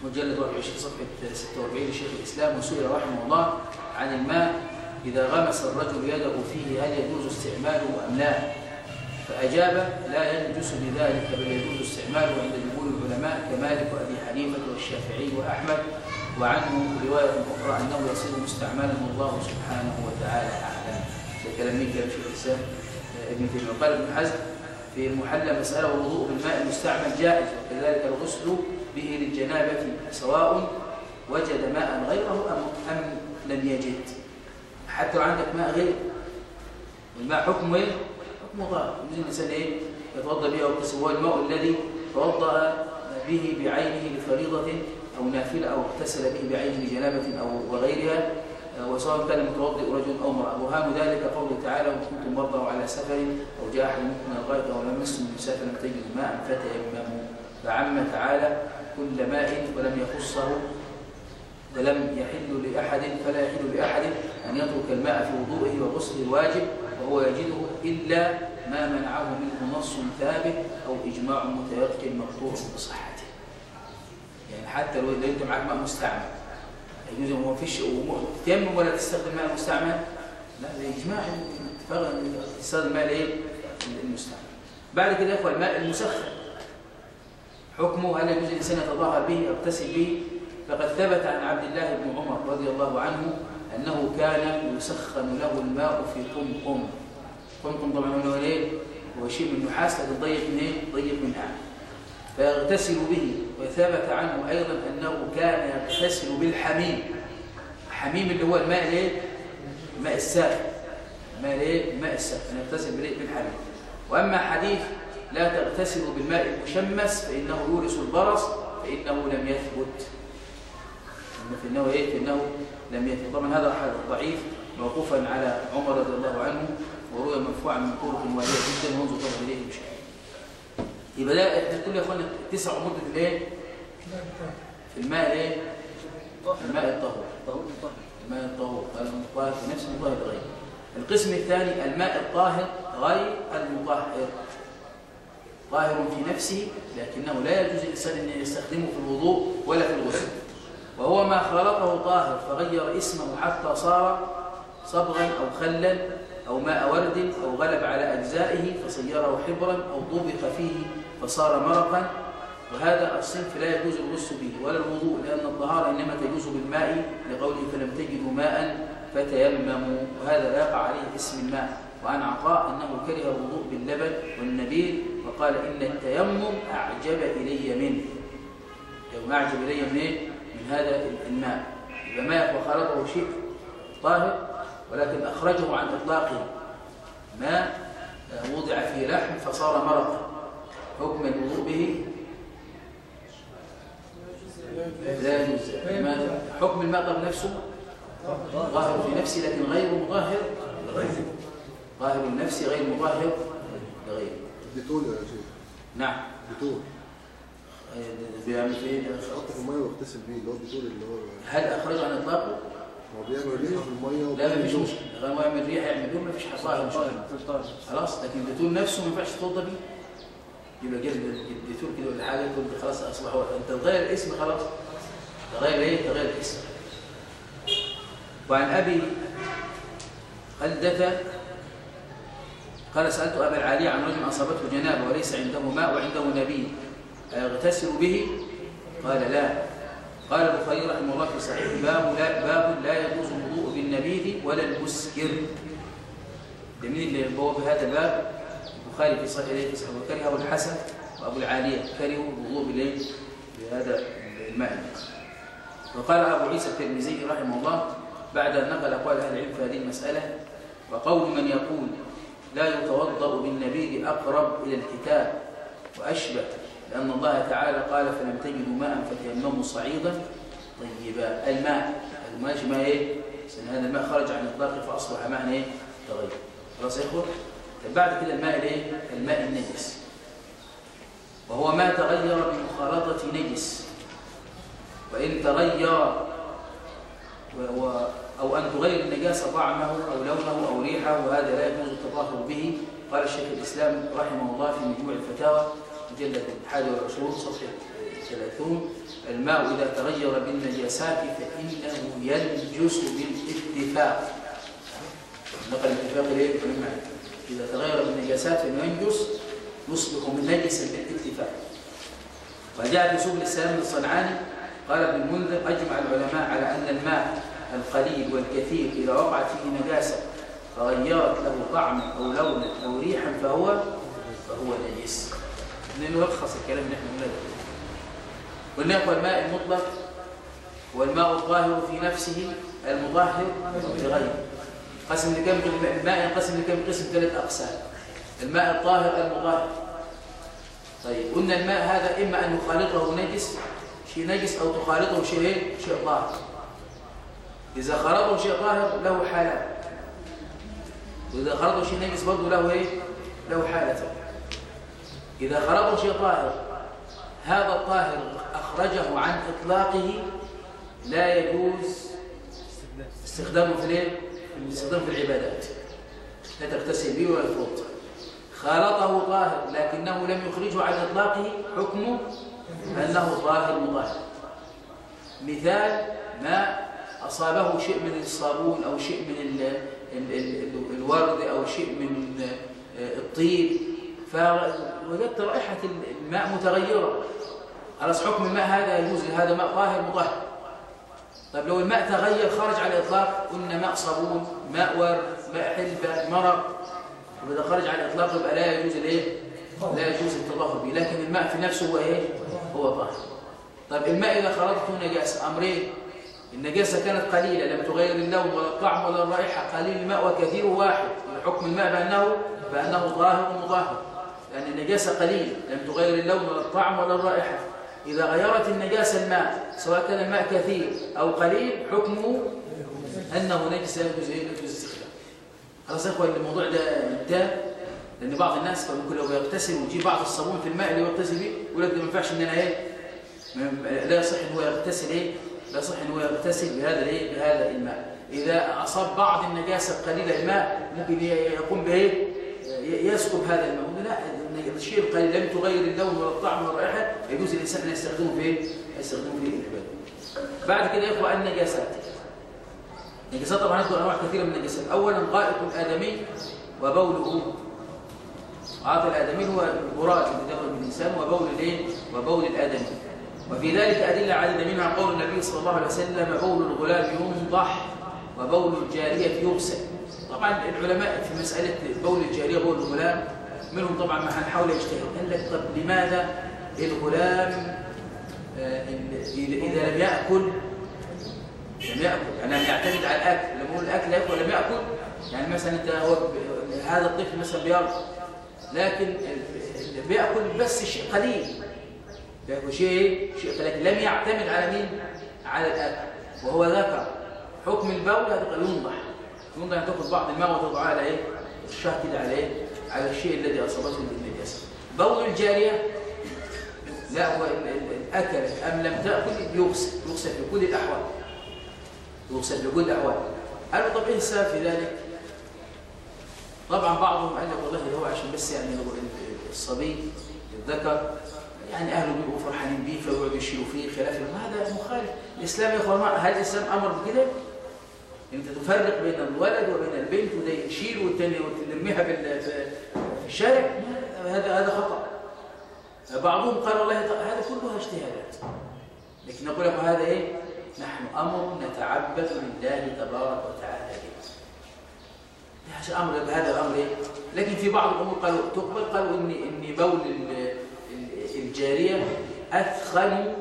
مجلد 21 صفحة 46 لشيخ الإسلام وسئل رحمه الله عن الماء إذا غمس الرجل يده فيه هل يجوز استعماله أم لا؟ فأجاب لا ينجس بذلك بل يجوز استعماله عند جمهور العلماء كمالك وأبي حنيفة والشافعي وأحمد وعنه رواية أخرى أنه يصير مستعملا والله سبحانه وتعالى أعلم. كلام مين كلام شيخ الإسلام؟ ابن تيمية. وقال ابن حزم في المحلى مسألة الوضوء بالماء المستعمل جائز وكذلك الغسل به للجنابة سواء وجد ماء غيره أم, أم لم يجد. حتى لو عندك ماء غير الماء حكمه إيه؟ حكمه ظاهر يجوز الإنسان إيه؟ يتوضأ به أو هو الماء الذي توضأ به بعينه لفريضة أو نافلة أو اغتسل به بعينه لجنابة أو وغيرها. وسواء كان متوضئ رجل أو امرأة. برهان ذلك قوله تعالى وإن كنتم مرضى على سفر أو جاء أحد منكم من الغائط أو لمستم النساء فلم تجدوا ماء فتيمموا فعم تعالى كل ماء ولم يخصه ولم يحل لأحد فلا يحل لأحد أن يترك الماء في وضوءه وغسله الواجب وهو يجده إلا ما منعه منه نص ثابت أو إجماع متيقن مقطوع بصحته. يعني حتى لو أنت معك ماء مستعمل. يجوز ما فيش تيمم ولا تستخدم ماء مستعمل؟ لا ده إجماع تستخدم الماء الإيه؟ المستعمل. بعد كده يا الماء المسخن. حكمه هل يجوز الإنسان يتظاهر به يغتسل به. فقد ثبت عن عبد الله بن عمر رضي الله عنه أنه كان يسخن له الماء في قمقم. قمقم طبعا هو إيه؟ هو شيء من النحاس لكن ضيق من إيه؟ ضيق من اعلى فيغتسل به وثبت عنه أيضا أنه كان يغتسل بالحميم. الحميم اللي هو الماء الإيه؟ الماء الساخن. الماء الإيه؟ الماء الساخن يغتسل بالحميم. وأما حديث لا تغتسلوا بالماء المشمس فإنه يورث البرص فإنه لم يثبت. فإنه إيه؟ فإنه لم يثبت. طبعا هذا ضعيف موقوفا على عمر رضي الله عنه وروي مرفوعا من طرق واهية جدا وانظر طبعا إليه بشكل يبقى ده إحنا كل يا اخوانا تسع مدة الايه؟ في الماء إيه؟ الماء الطهور. الماء الطهور. الطاهر في نفس المطهر غير. القسم الثاني الماء الطاهر غير المطهر. طاهر في نفسه لكنه لا يجوز الإنسان أن يستخدمه في الوضوء ولا في الغسل. وهو ما خلطه طاهر فغير اسمه حتى صار صبغا أو خلا أو ماء ورد أو غلب على أجزائه فصيره حبرا أو طبخ فيه فصار مرقا. وهذا الصنف لا يجوز الغسل به ولا الوضوء لأن الطهارة إنما تجوز بالماء. لقوله فلم تجدوا ماء فتيمموا. وهذا لا يقع عليه اسم الماء. وعن عطاء أنه كره الوضوء باللبن والنبيذ وقال إن التيمم أعجب إلي منه. يوم أعجب إلي من إيه؟ من هذا الماء. يبقى ماء وخلطه شيء طاهر ولكن أخرجه عن إطلاقه. ماء وضع فيه لحم فصار مرقا حكم الوضوء به لا يجوز. حكم الماء نفسه ظاهر في نفسه لكن غير مظاهر. لغيره ظاهر النفس غير مظاهر لغيره. بتقول يا شيخ. نعم. بتقول. بيعمل إيه؟ حط في المية واغتسل بيه اللي هو بتقول اللي هو هل أخرجه عن اطلاقه هو بيعمل ريحه في المية لا مفيش مشكلة. لما يعمل ريحه يعمل لون مفيش مشكلة. خلاص لكن الديتول نفسه ما ينفعش تتوضى بيه. يبقى جلد الديتول كده ولا حاجة تقول خلاص أصبح هو أنت تغير الاسم خلاص. تغير إيه؟ تغير الاسم. وعن أبي خلدة قال سألت أبا العالي عن رجل أصابته جنابة وليس عنده ماء وعنده نبي. أيغتسل به؟ قال لا. قال البخاري رحمه الله في صحيح باب لا, باب لا يجوز الوضوء بالنبيذ ولا المسكر. لمين اللي هو بهذا الباب. البخاري في صحيح في صحيح وكره أبو الحسن وأبو العالية كرهوا الوضوء بالايه بهذا الماء وقال أبو عيسى الترمذي رحمه الله بعد أن نقل أقوال أهل العلم في هذه المسألة وقول من يقول لا يتوضأ بالنبيذ أقرب إلى الكتاب وأشبه لأن الله تعالى قال فلم تجدوا ماء فتيمموا صعيدا طيبا. الماء الماء ما إيه؟ هذا الماء خرج عن اطلاقه فأصبح ماء إيه؟ تغير خلاص يا إخوة؟ طيب بعد كده الماء الايه الماء النجس. وهو ما تغير بمخالطه نجس. وإن تغير و... أو أن تغير النجاسة طعمه أو لونه أو ريحه وهذا لا يجوز التطهر به. قال الشيخ الإسلام رحمه الله في مجموع الفتاوى الحادي والعشرون صفحة 30 الماء إذا تغير بالنجاسات فإنه ينجس بالاتفاق. نقل الاتفاق إليه إذا تغير بالنجاسات فإنه ينجس يصبح نجسا بالاتفاق. وجاء في سبل السلام الصنعاني قال ابن المنذر أجمع العلماء على أن الماء القليل والكثير إذا وقعت فيه نجاسة فغيرت له طعما أو لونا أو ريحا فهو فهو نجس. لنلخص الكلام اللي إحنا قلناه قلنا هو الماء المطلق والماء الطاهر في نفسه المطهر لغيره قسم لكم الماء ينقسم لكم قسم ثلاث أقسام. الماء الطاهر المطهر. طيب قلنا الماء هذا إما أن يخالطه نجس شيء نجس أو تخالطه شيء شيء طاهر. إذا خلطه شيء طاهر له حالات وإذا خلطه شيء نجس برضه له إيه؟ له حالتين إذا خلطه شيء طاهر هذا الطاهر أخرجه عن إطلاقه لا يجوز استخدامه في الإيه؟ استخدامه في العبادات. لا تغتسل به ولا تفوت. خالطه طاهر لكنه لم يخرجه عن إطلاقه حكمه أنه طاهر مطهر. مثال ما أصابه شيء من الصابون أو شيء من الورد أو شيء من الطيب. فوجدت رائحة الماء متغيرة. على حكم الماء هذا يجوز؟ هذا ماء طاهر مطهر. طيب لو الماء تغير خرج على الإطلاق قلنا ماء صابون ماء ورد ماء حلبة مرق وإذا خرج على الإطلاق يبقى لا يجوز الإيه؟ لا يجوز التطهر به. لكن الماء في نفسه هو إيه؟ هو طاهر. طيب الماء إذا خرجته نجاسة أمرين. النجاسة كانت قليلة لم تغير اللون ولا الطعم ولا الرائحة قليل الماء وكثير واحد. حكم الماء بأنه بأنه طاهر مطهر لأن النجاسة قليلة لم تغير اللون ولا الطعم ولا الرائحة إذا غيرت النجاسة الماء سواء كان الماء كثير أو قليل حكمه أنه نجس لا يجوز استخدامه خلاص يا إخوان الموضوع ده انتهى. لأن بعض الناس ممكن لو يغتسل ويجيب بعض الصابون في الماء اللي يغتسل به يقول لك ده ما ينفعش إن أنا إيه لا يصح إن هو يغتسل إيه لا يصح إن هو يغتسل بهذا الإيه بهذا الماء. إذا أصاب بعض النجاسة القليلة الماء ممكن يقوم بإيه يسكب هذا الماء. لا الشيء القليل لم تغير اللون ولا الطعم ولا الرائحه يجوز الانسان أن يستخدمه في يستخدمه في العبادة. بعد كده يا إخوة النجاسات. النجاسات طبعا نذكر أنواع كثيرة من النجاسات. اولا غائط الادمي وبوله غائط الادمي هو البراز الذي يخرج من الإنسان وبول الايه وبول الآدمي. وفي ذلك أدلة عديده منها قول النبي صلى الله عليه وسلم بول الغلام ينضح وبول الجارية يغسل. طبعا العلماء في مسألة بول الجارية وبول الغلام منهم طبعا ما هنحاول يجتهد. قال لك طب لماذا الغلام آه إذا لم يأكل لم يأكل؟ يعني يعتمد على الأكل. لما يقول الأكل يأكل ولم يأكل؟ يعني مثلا أنت هو هذا الطفل مثلا بيرضى لكن بيأكل بس شيء قليل. بيأكل شيء شيء قليل لم يعتمد على مين؟ على الأكل وهو ذكر حكم البول هذا ينضح. ينضح أن تأخذ بعض الماء وتضعه على إيه؟ الشاه كده على إيه؟ على الشيء الذي أصابته بالنجاسه بول الجارية لا هو أكلت أم لم تأكل يغسل يغسل في كل الأحوال. يغسل في كل الأحوال. قالوا طب إيه السبب في ذلك. طبعا بعضهم قال لك والله هو عشان بس يعني الصبي الذكر. يعني اهله بيبقوا فرحانين بيه فيقعدوا يشيلوا فيه خلاف هذا مخالف. الإسلام يا اخوان هل الإسلام أمر بكده؟ أنت تفرق بين الولد وبين البنت وده يشيل والتاني وترميها في الشارع؟ هذا هذا خطأ. بعضهم قال والله هذا كلها اجتهادات. لكن نقول لكم هذا إيه؟ نحن أمر نتعبد لله تبارك وتعالى به. هذا أمر هذا الامر إيه؟ لكن في بعض الأمور قالوا تقبل قالوا ان ان بول ال- ال- الجارية أثخن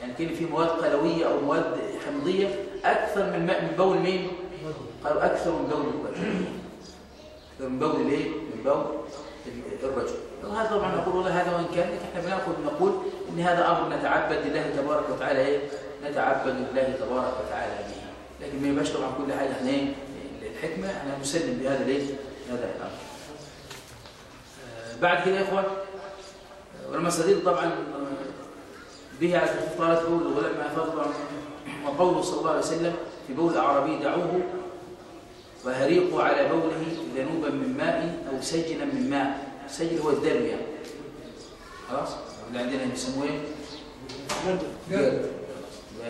يعني كأن في مواد قلوية أو مواد حمضية أكثر من من بول مين؟ قالوا أكثر من بول الرجل. أكثر من بول الإيه؟ من بول ال- الرجل. وهذا طبعا نقول والله هذا وإن كان لكن إحنا بناخذ نقول إن هذا أمر نتعبد لله تبارك وتعالى إيه؟ نتعبد لله تبارك وتعالى به. لكن ما يبقاش طبعا كل حاجة إحنا إيه؟ الحكمه إحنا نسلم بهذا الإيه؟ هذا الأمر. آه، بعد كده يا إخوان ولما استدل طبعا به على كفارة بول ولما فضل وقوله صلى الله عليه وسلم في بول الأعرابي دعوه وهريقوا على بوله ذنوبا من ماء أو سجنا من ماء. سجن هو الدلو يعني. خلاص؟ اللي عندنا يسموه إيه؟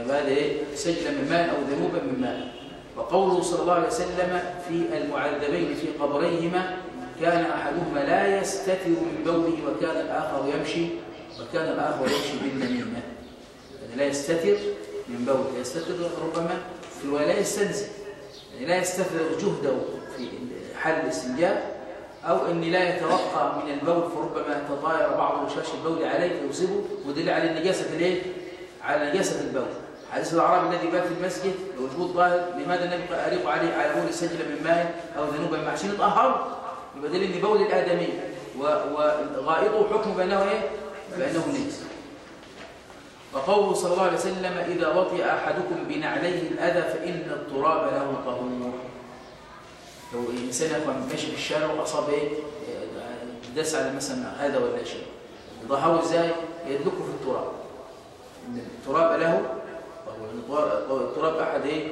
هذا إيه؟ سجنا من ماء أو ذنوبا من ماء. وقوله صلى الله عليه وسلم في المعذبين في قبريهما كان أحدهما لا يستتر من بوله وكان الآخر يمشي وكان الآخر يمشي بالنميمة. يعني لا يستتر من بوله. يستتر ربما في ولا يستنزل يعني لا يستفرغ جهده في حل الاستنجاء أو أن لا يتوقع من البول فربما تطاير بعض رشاش البول عليه فيصيبه ودل على النجاسة الإيه؟ على نجاسة البول. حديث الأعرابي الذي بات في المسجد وجود ظاهر لماذا النبي أريق عليه على بول سجل من ماء أو ذنوبا عشان يطهر يبقى دليل إن بول الآدمي وغائطه حكم بأنه إيه؟ بأنه نجس وقوله صلى الله عليه وسلم إذا وطئ أحدكم بنعليه الأذى فإن التراب له طهور. لو إنسان أخوان ماشي في الشارع وأصاب إيه؟ داس على مثلا هذا ولا شيء. يضحوا إزاي؟ يدلكه في التراب. إن التراب له التراب أحد إيه؟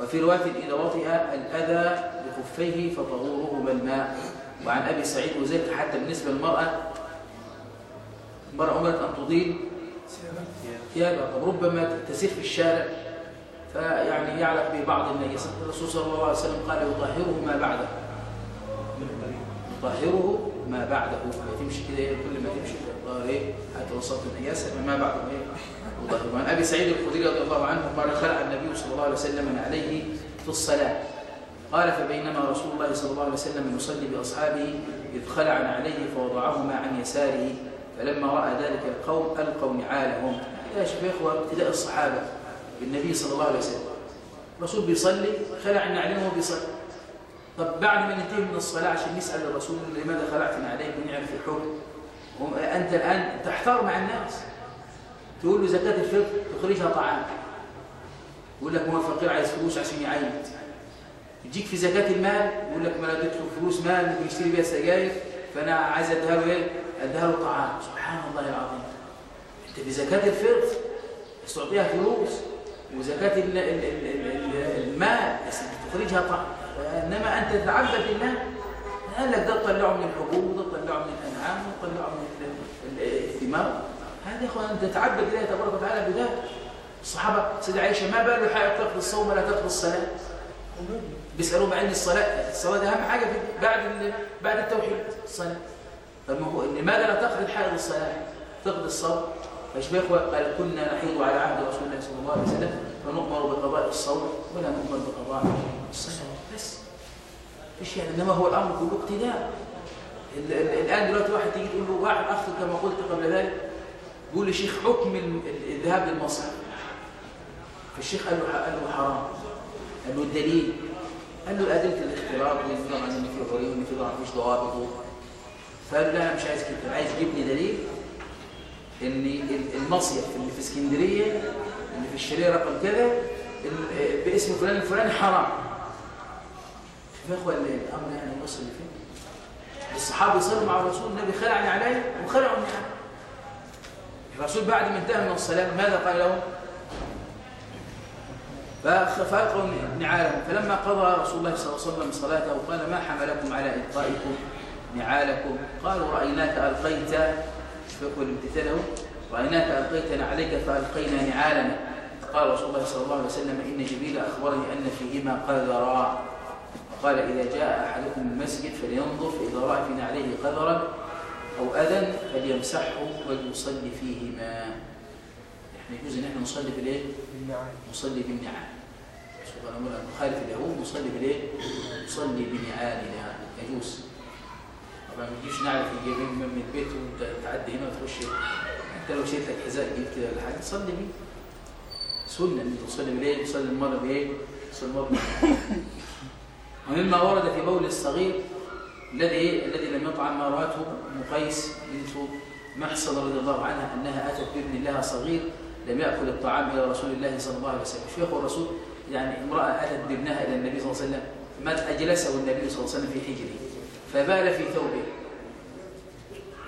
وفي رواية إذا وطئ الأذى بخفيه فطهورهما الماء وعن أبي سعيد وزيد حتى بالنسبة للمرأة المرأة أمرت أن تضيل ثيابها. طب ربما تسير في الشارع فيعني يعلق ببعض النجاسات الرسول صلى الله عليه وسلم قال يطهره ما بعده. يطهره ما بعده. تمشي كده إيه، كل ما تمشي تطهر إيه حتى وصلت النجاسه ما بعده؟ إيه؟ وعن أبي سعيد الخدري رضي الله عنه قال خلع النبي صلى الله عليه وسلم عليه في الصلاة. قال فبينما رسول الله صلى الله عليه وسلم يصلي بأصحابه إذ خلع عليه فوضعهما عن يساره فلما رأى ذلك القوم ألقوا نعالهم. يا شيخ وابتداء الصحابة بالنبي صلى الله عليه وسلم. الرسول بيصلي خلع وهو بيصلي طب بعد ما ننتهي من الصلاة عشان نسأل الرسول لماذا خلعت نعليك ونعرف الحكم. هم- أنت الآن تحتار مع الناس. تقول له زكاة الفطر تخرجها طعام. يقول لك هو الفقير عايز فلوس عشان يعين يجيك في زكاة المال يقول لك ما أنا أديت له فلوس مال ممكن يشتري بيها سجاير فأنا عايز أديها له إيه؟ أديها له طعام. سبحان الله العظيم. أنت بزكاة الفطر بس تعطيها فلوس ال- المال. بس تخرجها طعام. إنما أنت تتعبد لله قال لك ده تطلعه من الحبوب وده تطلعه من الأنعام وده تطلعه من ال- ال- الثمار. هذا يا إخوان أنت تتعبد لله تبارك وتعالى بذلك. الصحابة سيدة عائشة ما بال حائط تقضي الصوم ولا تقضي الصلاة. بيسالوا مع إن الصلاة الصلاة ده أهم حاجة بعد بعد التوحيد الصلاة. طب ما هو لماذا لا تقضي الحائض الصلاه تقضي الصوم فاشبه قال كنا نحيض على عهد رسول الله صلى الله عليه وسلم فنؤمر بقضاء الصوم ولا نؤمر بقضاء الصلاة. بس. إيش يعني. إنما هو الأمر كله اقتداء. ال- ال- الآن دلوقتي واحد تيجي تقول له واحد اخ كما قلت قبل ذلك يقول لي شيخ حكم ال- ال- الذهاب للمصرف فالشيخ قال له قال له حرام. قال له الدليل قال له ادله الاختلاط ويفرض عن حريه وان في ضعف مش ضوابط؟ فقال لا مش عايز كده. عايز تجيب لي دليل إن ال- المصيف اللي في اسكندرية اللي في الشريعة رقم كذا ال- باسم فلان الفلاني حرام. شوف يا اخوان الأمر يعني وصل لفين الصحابة يصلوا مع الرسول النبي خلع عليه وخلعوا النعال الرسول بعد ما انتهى من الصلاة ماذا قال لهم؟ فألقوا نعالهم فلما قضى رسول الله صلى الله عليه وسلم صلاته قال ما حملكم على إلقائكم؟ نعالكم قالوا رأيناك ألقيت فيقول امتثله. رأيناك ألقيتنا عليك فألقينا نعالنا قال رسول الله صلى الله عليه وسلم إن جبريل أخبرني أن فيهما قذرا. وقال إذا جاء أحدكم المسجد فلينظر فإذا رأى في نعليه قذرا أو أذى فليمسحه وليصلي فيهما. يجوز إن إحنا نصلي في الإيه؟ نصلي بالنعال سبحان الله نخالف اليهود نصلي بالايه؟ نصلي بنعالنا يجوز طبعا ما تجيش نعل في جيبين من البيت وانت تعدي هنا وتخش حتى لو شلت لك حذاء جيب كده ولا حاجة تصلي بيه سنة إن تصلي بالإيه؟ تصلي المرة بإيه؟ تصلي المرة ومما ورد في بول الصغير الذي إيه؟ الذي لم يطعم ما رآته ام قيس بنت محصن رضي الله عنها أنها أتت بابن لها صغير لم يأكل الطعام إلى رسول الله صلى الله عليه وسلم. شيخ الرسول يعني امرأة أتت بابنها إلى النبي صلى الله عليه وسلم مات أجلسه النبي صلى الله عليه وسلم في حجره فبال في ثوبه.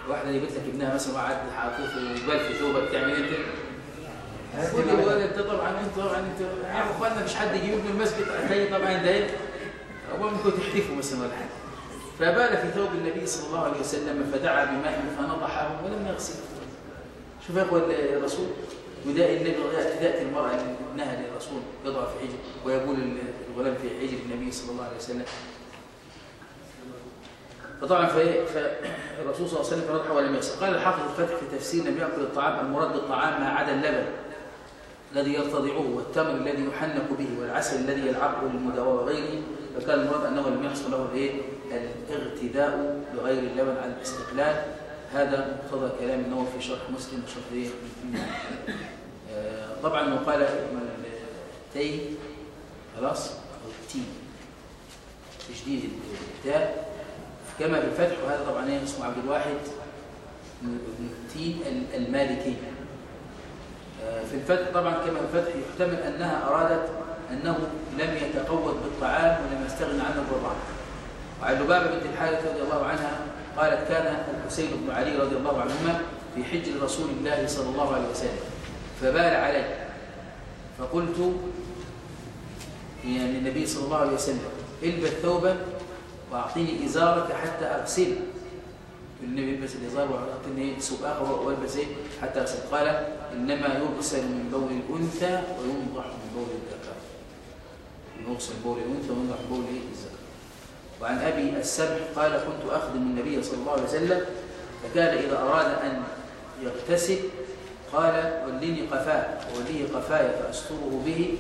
واحدة جابت لك ابنها مثلا وقعد حاطط وبال في ثوبك تعمل انت قول لي ولا انت طبعا أنت طبعا أنت. يا اخوانا مش حد يجيب ابن المسجد. هتلاقي طبعا ده إيه؟ اول ممكن تحتفوا مثلا ولا حاجة. فبال في ثوب النبي صلى الله عليه وسلم فدعا بماء فنضحه ولم يغسله شوف يا اخوان الرسول وده النبي تاتي المرأة ابنها للرسول يضع في حجر ويقول الغلام في حجر النبي صلى الله عليه وسلم. فطبعا؟ فالرسول صلى الله عليه وسلم فنضح ولم يغسل قال الحافظ الفتح في تفسير لم يأكل الطعام المراد بالطعام ما عدا اللبن الذي يرتضعه والتمر الذي يحنك به والعسل الذي يلعبه للمداواه وغيره. فكان المراد أنه لم يحصل له الإيه؟ الاغتداء بغير اللبن على الاستقلال. هذا مقتضى كلام النووي في شرح مسلم وشرح إيه؟ طبعا وقال تي خلاص أو تي. تشديد التاء كما بالفتح وهذا طبعا إيه اسمه عبد الواحد بن تين المالكي. آه، في الفتح طبعا كما الفتح يحتمل أنها أرادت أنه لم يتقوت بالطعام ولم يستغن عنه بالرعب وعن لبابه بنت الحارث رضي الله عنها قالت كان الحسين بن علي رضي الله عنهما في حجر رسول الله صلى الله عليه وسلم. فبال عليه فقلت يعني النبي صلى الله عليه وسلم البس ثوبا واعطيني إزارك حتى اغسله النبي يلبس الإزار وأعطيني ثوب والبس إيه؟ حتى أغسل. قال إنما يغسل من بول الأنثى وينضح من بول الذكر. يغسل بول الأنثى وينضح من بول الذكر. وعن أبي السمح قال كنت أخدم النبي صلى الله عليه وسلم فكان إذا أراد أن يغتسل قال ولني قفاك فأوليه قفاي فأستره به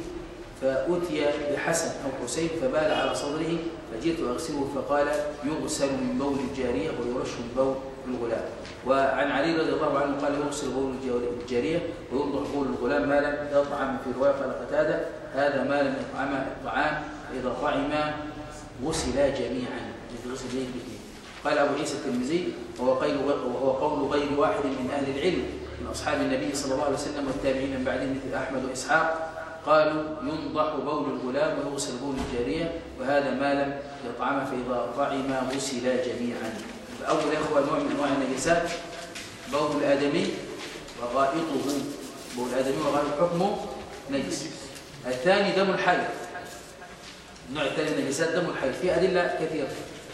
فأتي بحسن أو حسين فبال على صدره فجئت أغسله فقال يغسل من بول الجارية ويرش من بول الغلام. وعن علي رضي الله عنه قال يغسل بول الجارية وينضح بول الغلام. ما لم يطعم في رواية قال قتادة هذا ما لم يطعم الطعام إذا طعم غسلا جميعا. غسل الاثنين قال أبو عيسى الترمذي وهو قول غير واحد من أهل العلم. أصحاب النبي صلى الله عليه وسلم والتابعين من بعدهم مثل أحمد وإسحاق قالوا ينضح بول الغلام ويغسل بول الجارية وهذا ما لم يطعم فإذا طعم غسلا جميعا. أول إخوة نوع من أنواع النجاسات بول الآدمي وغائطه. بول الآدمي وغائط حكمه نجس. الثاني دم الحي النوع الثاني من النجاسات دم الحي في أدلة كثيرة.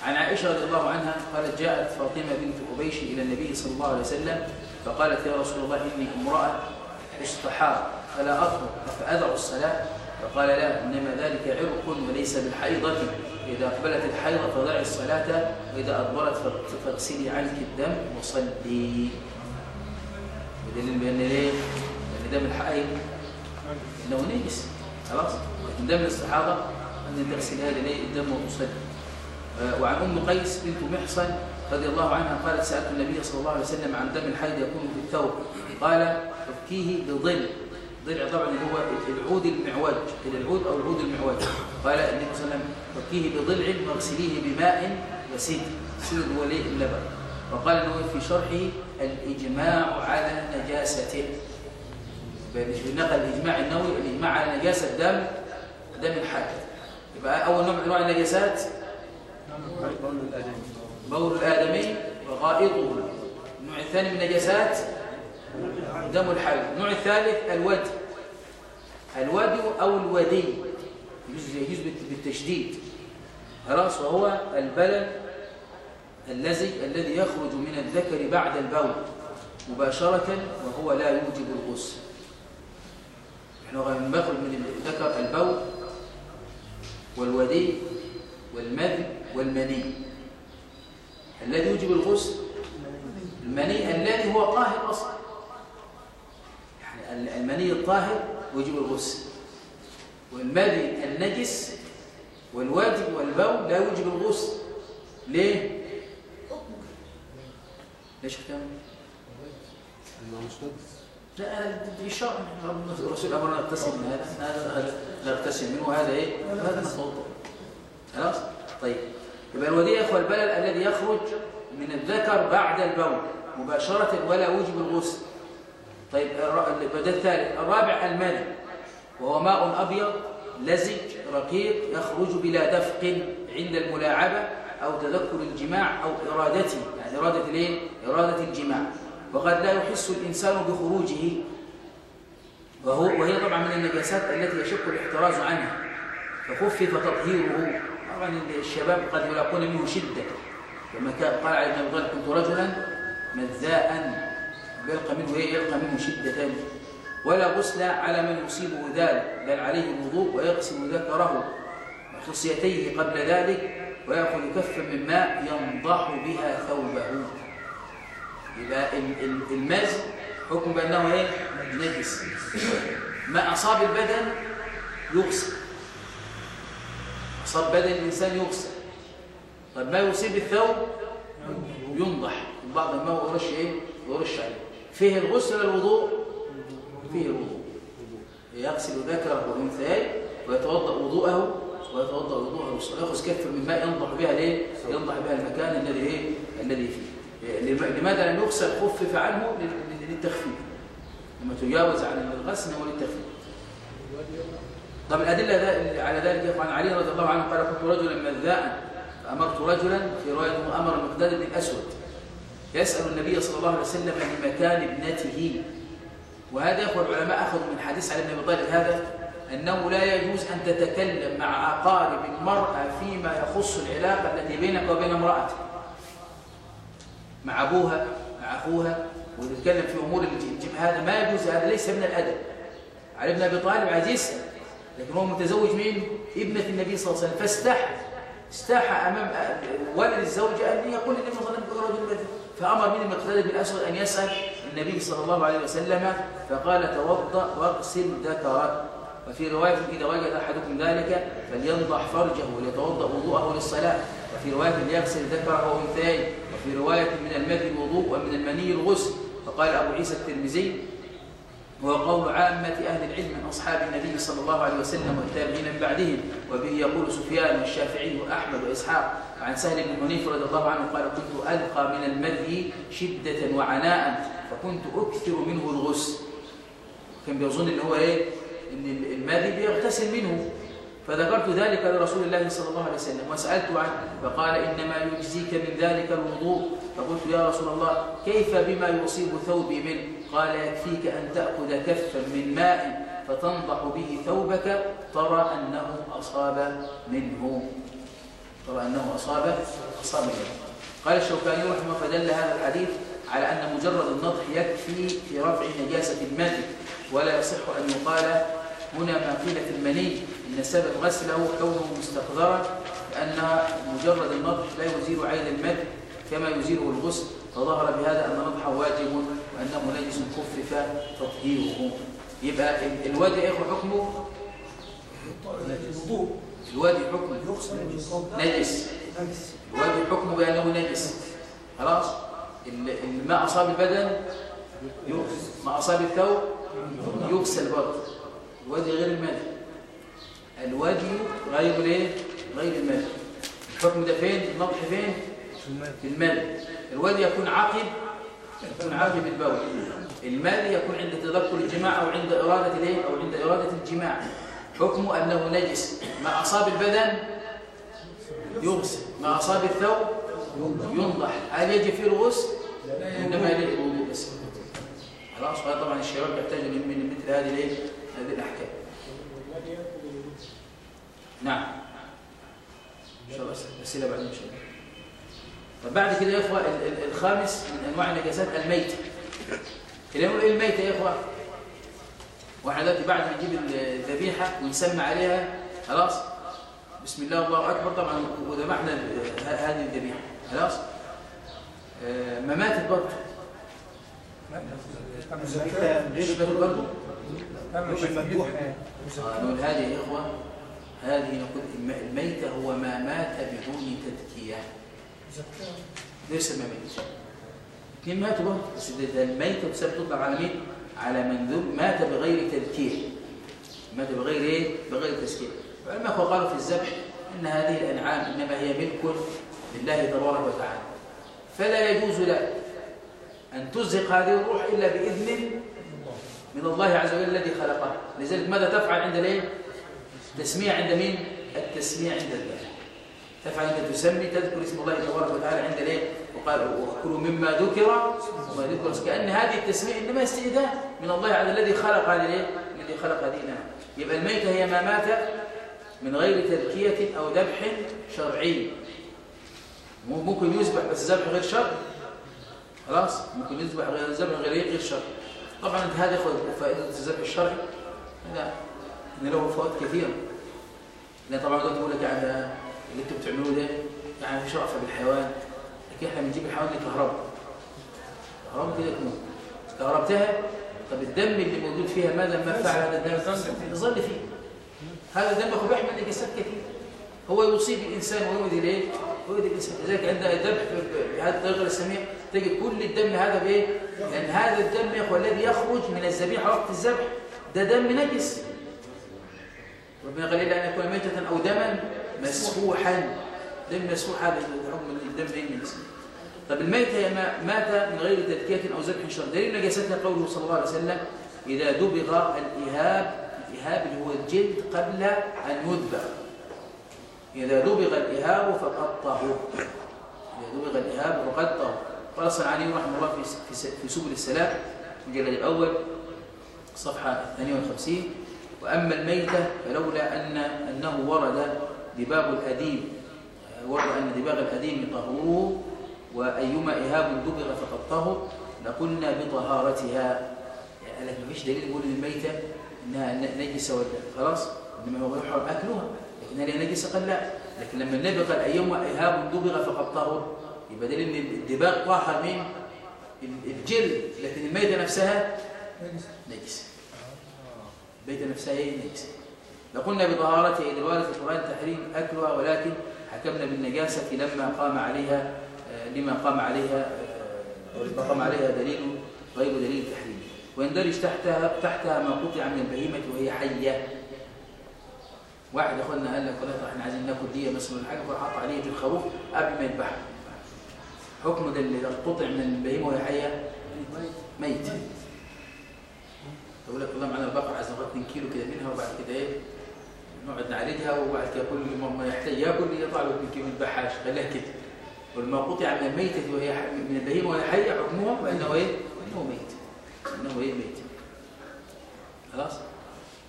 عن عائشة رضي الله عنها قالت جاءت فاطمة بنت أبيش إلى النبي صلى الله عليه وسلم فقالت يا رسول الله إني امرأة استحار فلا أطهر فأدع الصلاة؟ فقال لا إنما ذلك عرق وليس بالحيضة. إذا أقبلت الحيضة فضعي الصلاة وإذا أدبرت فاغسلي عنك الدم وصلي. بدليل بأن ليه؟ لأن دم الحيض إنه نجس. خلاص؟ لكن دم الاستحاضة أن تغسل هذا ليه الدم وتصلي. وعن أم قيس بنت محصن رضي الله عنها قالت سألت النبي صلى الله عليه وسلم عن دم الحيض يكون في الثوب. قال افكيه بظل ضلع طبعا اللي هو العود المعوج العود أو العود المعوج. قال النبي صلى الله عليه وسلم فكيه بضلع واغسليه بماء وسد سد هو اللبن. وقال النووي في شرحه الإجماع على نجاسته نقل الإجماع النووي الإجماع على نجاسة دم دم الحادث يبقى أول نوع من أنواع النجاسات؟ بول الآدمي وغائطه النوع الثاني من النجاسات دم الحيض. النوع الثالث الودي الودي أو الودي. يجوز بالتشديد. خلاص وهو البلل الذي الذي يخرج من الذكر بعد البول مباشرة وهو لا يوجب الغسل. إحنا بنخرج من الذكر البول والودي والمذي والمني. الذي يوجب الغسل المني الذي هو طاهر أصلا. يعني المني الطاهر يوجب الغسل. والمذي النجس والواجب والبول لا يوجب الغسل. ليه؟ ليش نجس. لا شرع الرسول أمرنا نغتسل من هذا هذا نغتسل منه. وهذا إيه؟ هذا نتوضا خلاص؟ طيب. يبقى الوديع هو البلل الذي يخرج من الذكر بعد البول مباشرة ولا وجب الغسل. طيب البدل الثالث الرابع المني وهو ماء أبيض لزج رقيق يخرج بلا دفق عند الملاعبة أو تذكر الجماع أو إرادته. يعني إرادة الإيه؟ إرادة الجماع. وقد لا يحس الإنسان بخروجه. وهو وهي طبعا من النجاسات التي يشق الاحتراز عنها. فخفف تطهيره. طبعا الشباب قد يلاقون منه شدة. كما قال علي بن أبي كنت رجلا مذاء يلقى منه إيه؟ يلقى منه شدة. ولا غسل على من يصيبه ذلك بل عليه الوضوء ويغسل ذكره وخصيتيه قبل ذلك ويأخذ كفا من ماء ينضح بها ثوبه. يبقى الماز حكم بأنه إيه؟ نجس ما أصاب البدن يغسل. أصاب بدن الإنسان يغسل. طيب ما يصيب الثوب؟ ينضح. بعض الماء يرش إيه؟ يرش عليه. فيه الغسل الوضوء؟ فيه الوضوء. يغسل ذكره وأنثاه ويتوضأ وضوءه ويتوضأ وضوءه. ويأخذ كف من ماء ينضح بها ليه؟ ينضح بها المكان الذي إيه؟ الذي فيه. لماذا لم يغسل؟ خفف عنه للتخفيف. لما تجاوز عن الغسل هو للتخفيف. طب الأدلة على ذلك عن علي رضي الله عنه قال كنت رجلا مذاء فأمرت رجلا في رواية أمر المقداد بن الأسود يسأل النبي صلى الله عليه وسلم عن مكان ابنته. وهذا يقول العلماء أخذوا من حديث علي بن أبي طالب هذا أنه لا يجوز أن تتكلم مع أقارب المرأة فيما يخص العلاقة التي بينك وبين امرأتك. مع أبوها مع أخوها وتتكلم في أمور الجيب هذا ما يجوز هذا ليس من الأدب. علي بن أبي طالب عايز يسأل لكن هو متزوج مين؟ ابنة النبي صلى الله عليه وسلم. فاستحى استحى أمام والد الزوجة أن يقول النبي صلى الله عليه وسلم رجل بدر فأمر من المقتدى بن الأسود أن يسأل النبي صلى الله عليه وسلم فقال توضأ واغسل ذكرك. وفي رواية إذا وجد أحدكم ذلك فلينضح فرجه وليتوضأ وضوءه للصلاة. وفي رواية ليغسل ذكره وأنثيه. وفي رواية من المذي الوضوء ومن المني الغسل. فقال أبو عيسى الترمذي هو قول عامة أهل العلم من أصحاب النبي صلى الله عليه وسلم والتابعين من بعدهم وبه يقول سفيان والشافعي وأحمد وإسحاق وعن سهل بن حنيف رضي الله عنه قال كنت ألقى من المذي شدة وعناء فكنت أكثر منه الغسل كان بيظن إن هو إيه؟ إن المذي بيغتسل منه. فذكرت ذلك لرسول الله صلى الله عليه وسلم وسألت عنه فقال إنما يجزيك من ذلك الوضوء. فقلت يا رسول الله كيف بما يصيب ثوبي منه؟ قال يكفيك أن تأخذ كفا من ماء فتنضح به ثوبك ترى أنه أصاب منه. ترى أنه أصاب أصاب منه. قال الشوكاني رحمه فدل هذا الحديث على أن مجرد النضح يكفي في رفع نجاسة الماء ولا يصح أن يقال هنا ما قيل في المني إن سبب غسله كونه مستقذرا لأن مجرد النضح لا يزيل عين المد كما يزيله الغسل. فظهر بهذا أن نضحه واجب وأنه نجس خفف تطهيره يبقى الوادي إيه حكمه؟ الوادي حكمه. نجس. الوادي حكمه بأنه نجس. خلاص؟ ما أصاب البدن؟ ما أصاب الثوب؟ يغسل برضه. الوادي غير المادي الوادي غير الايه غير المادي الحكم ده فين؟ النضح فين؟ في المال. الوادي يكون عقب يكون عقب البول المال يكون عند تذكر الجماع أو عند إرادة الإيه؟ أو عند إرادة الجماع. حكمه أنه نجس. ما أصاب البدن يغسل. ما أصاب الثوب ينضح. هل يجب فيه الغسل؟ إنما يجب الوضوء بس خلاص طبعا الشباب يحتاج من مثل هذه الإيه؟ هذه الأحكام. نعم. إن شاء الله أسئلة بعد إن شاء الله. طب بعد كده يا إخوة الخامس من أنواع النجاسات الميت اللي هو إيه الميت يا إخوة؟ وإحنا دلوقتي بعد ما نجيب الذبيحة ونسمى عليها خلاص؟ بسم الله الله أكبر. طبعا وذبحنا هذه الذبيحة خلاص؟ آه، ما ماتت برضه. مش برضه نقول هذه يا إخوة هذه نقول الميتة هو ما مات بدون تذكية. ليس ما ميت اثنين ماتوا برضه. بس الميتة تسبب تطلق على مين؟ على من مات بغير تذكية مات بغير إيه؟ بغير تذكية فلما قالوا في الذبح إن هذه الأنعام إنما هي ملك لله تبارك وتعالى. فلا يجوز لك أن تزهق هذه الروح إلا بإذن من الله عز وجل الذي خلقها. لذلك ماذا تفعل عند الإيه؟ التسمية عند مين؟ التسمية عند الله. تفعل أنت تسمي تذكر اسم الله تبارك وتعالى عند الإيه؟ وقال وكلوا مما ذكر. وما ذكر. كأن هذه التسمية إنما استئذان من الله على الذي خلق هذه الإيه؟ الذي خلق النعم يبقى الميتة هي ما مات من غير تذكية أو ذبح شرعي. ممكن يذبح بس ذبح غير شرعي خلاص؟ ممكن يذبح غير ذبح غير غير شرعي طبعا هذا فائدة الذبح الشرعي. إن له فوائد كثيرة. لأن طبعا بقول لك يعني اللي أنتوا بتعملوه ده يعني في شرف بالحيوان لكن إحنا بنجيب الحيوان لكهرباء كهرباء كده تموت كهربتها؟ طب الدم اللي موجود فيها ماذا ما فعل هذا الدم؟ يظل فيه. هذا الدم اخو بيحمل نجاسات كثير هو يصيب الإنسان ويؤذي الايه ويؤذي الإنسان. لذلك عند الذبح بهذه الطريقة السميع تجد كل الدم هذا بإيه؟ لأن هذا الدم يا الذي يخرج من الذبيحة وقت الذبح. ده دم نجس. ربنا قال إلا أن يكون ميتة أو دما. مسفوحا دم مسفوح هذا حكم الدم إيه من الاسم؟ طب الميتة مات من غير تذكية أو ذبح شر دليل نجاستها قوله صلى الله عليه وسلم إذا دبغ الإهاب الإهاب اللي هو الجلد قبل أن يذبح. إذا دبغ الإهاب فقد طهر إذا دبغ الإهاب فقد طهر قال صنعاني رحمه الله في في سبل السلام المجلد الأول صفحة 52 وأما الميتة فلولا أن أنه ورد دباغ الأديم ورد أن دباغ الأديم طهوره وأيما إهاب دبغ فقد طهر لقلنا بطهارتها. يعني ما فيش دليل يقول الميتة إنها نجسة ولا خلاص إنما هو يحرم أكلها. لكنها هي نجسة قال لا. لكن لما النبي قال أيما إهاب دبغ فقد طهر يبقى دليل إن الدباغ طاهر من الجلد. لكن الميتة نفسها نجسة. بيت نفسها هي نجسة. لقلنا بطهارته إذ في القرآن تحريم أكلها ولكن حكمنا بالنجاسة لما قام عليها آه، لما قام عليها آه، لما قام عليها دليل غير دليل التحريم ويندرج تحتها تحتها ما قطع من البهيمة وهي حية. واحد اخواننا قال لك والله إحنا عايزين ناكل دي مثلا حاجة فحط عليه بالخروف قبل ما يذبحها. حكم ده اللي قطع من البهيمة وهي حية؟ ميت. يقول لك والله معنا البقرة عايز ناخد 2 كيلو كده منها وبعد كده إيه؟ نقعد نعالجها وبعد كل ما يحتاج يأكل يطلع له 2 كيلو ما يذبحهاش خليها كده. والما قطع من الميتة وهي من البهيمة وهي حية حكمها وانه إيه؟ إنه ميت. إنه إيه؟ ميت. خلاص؟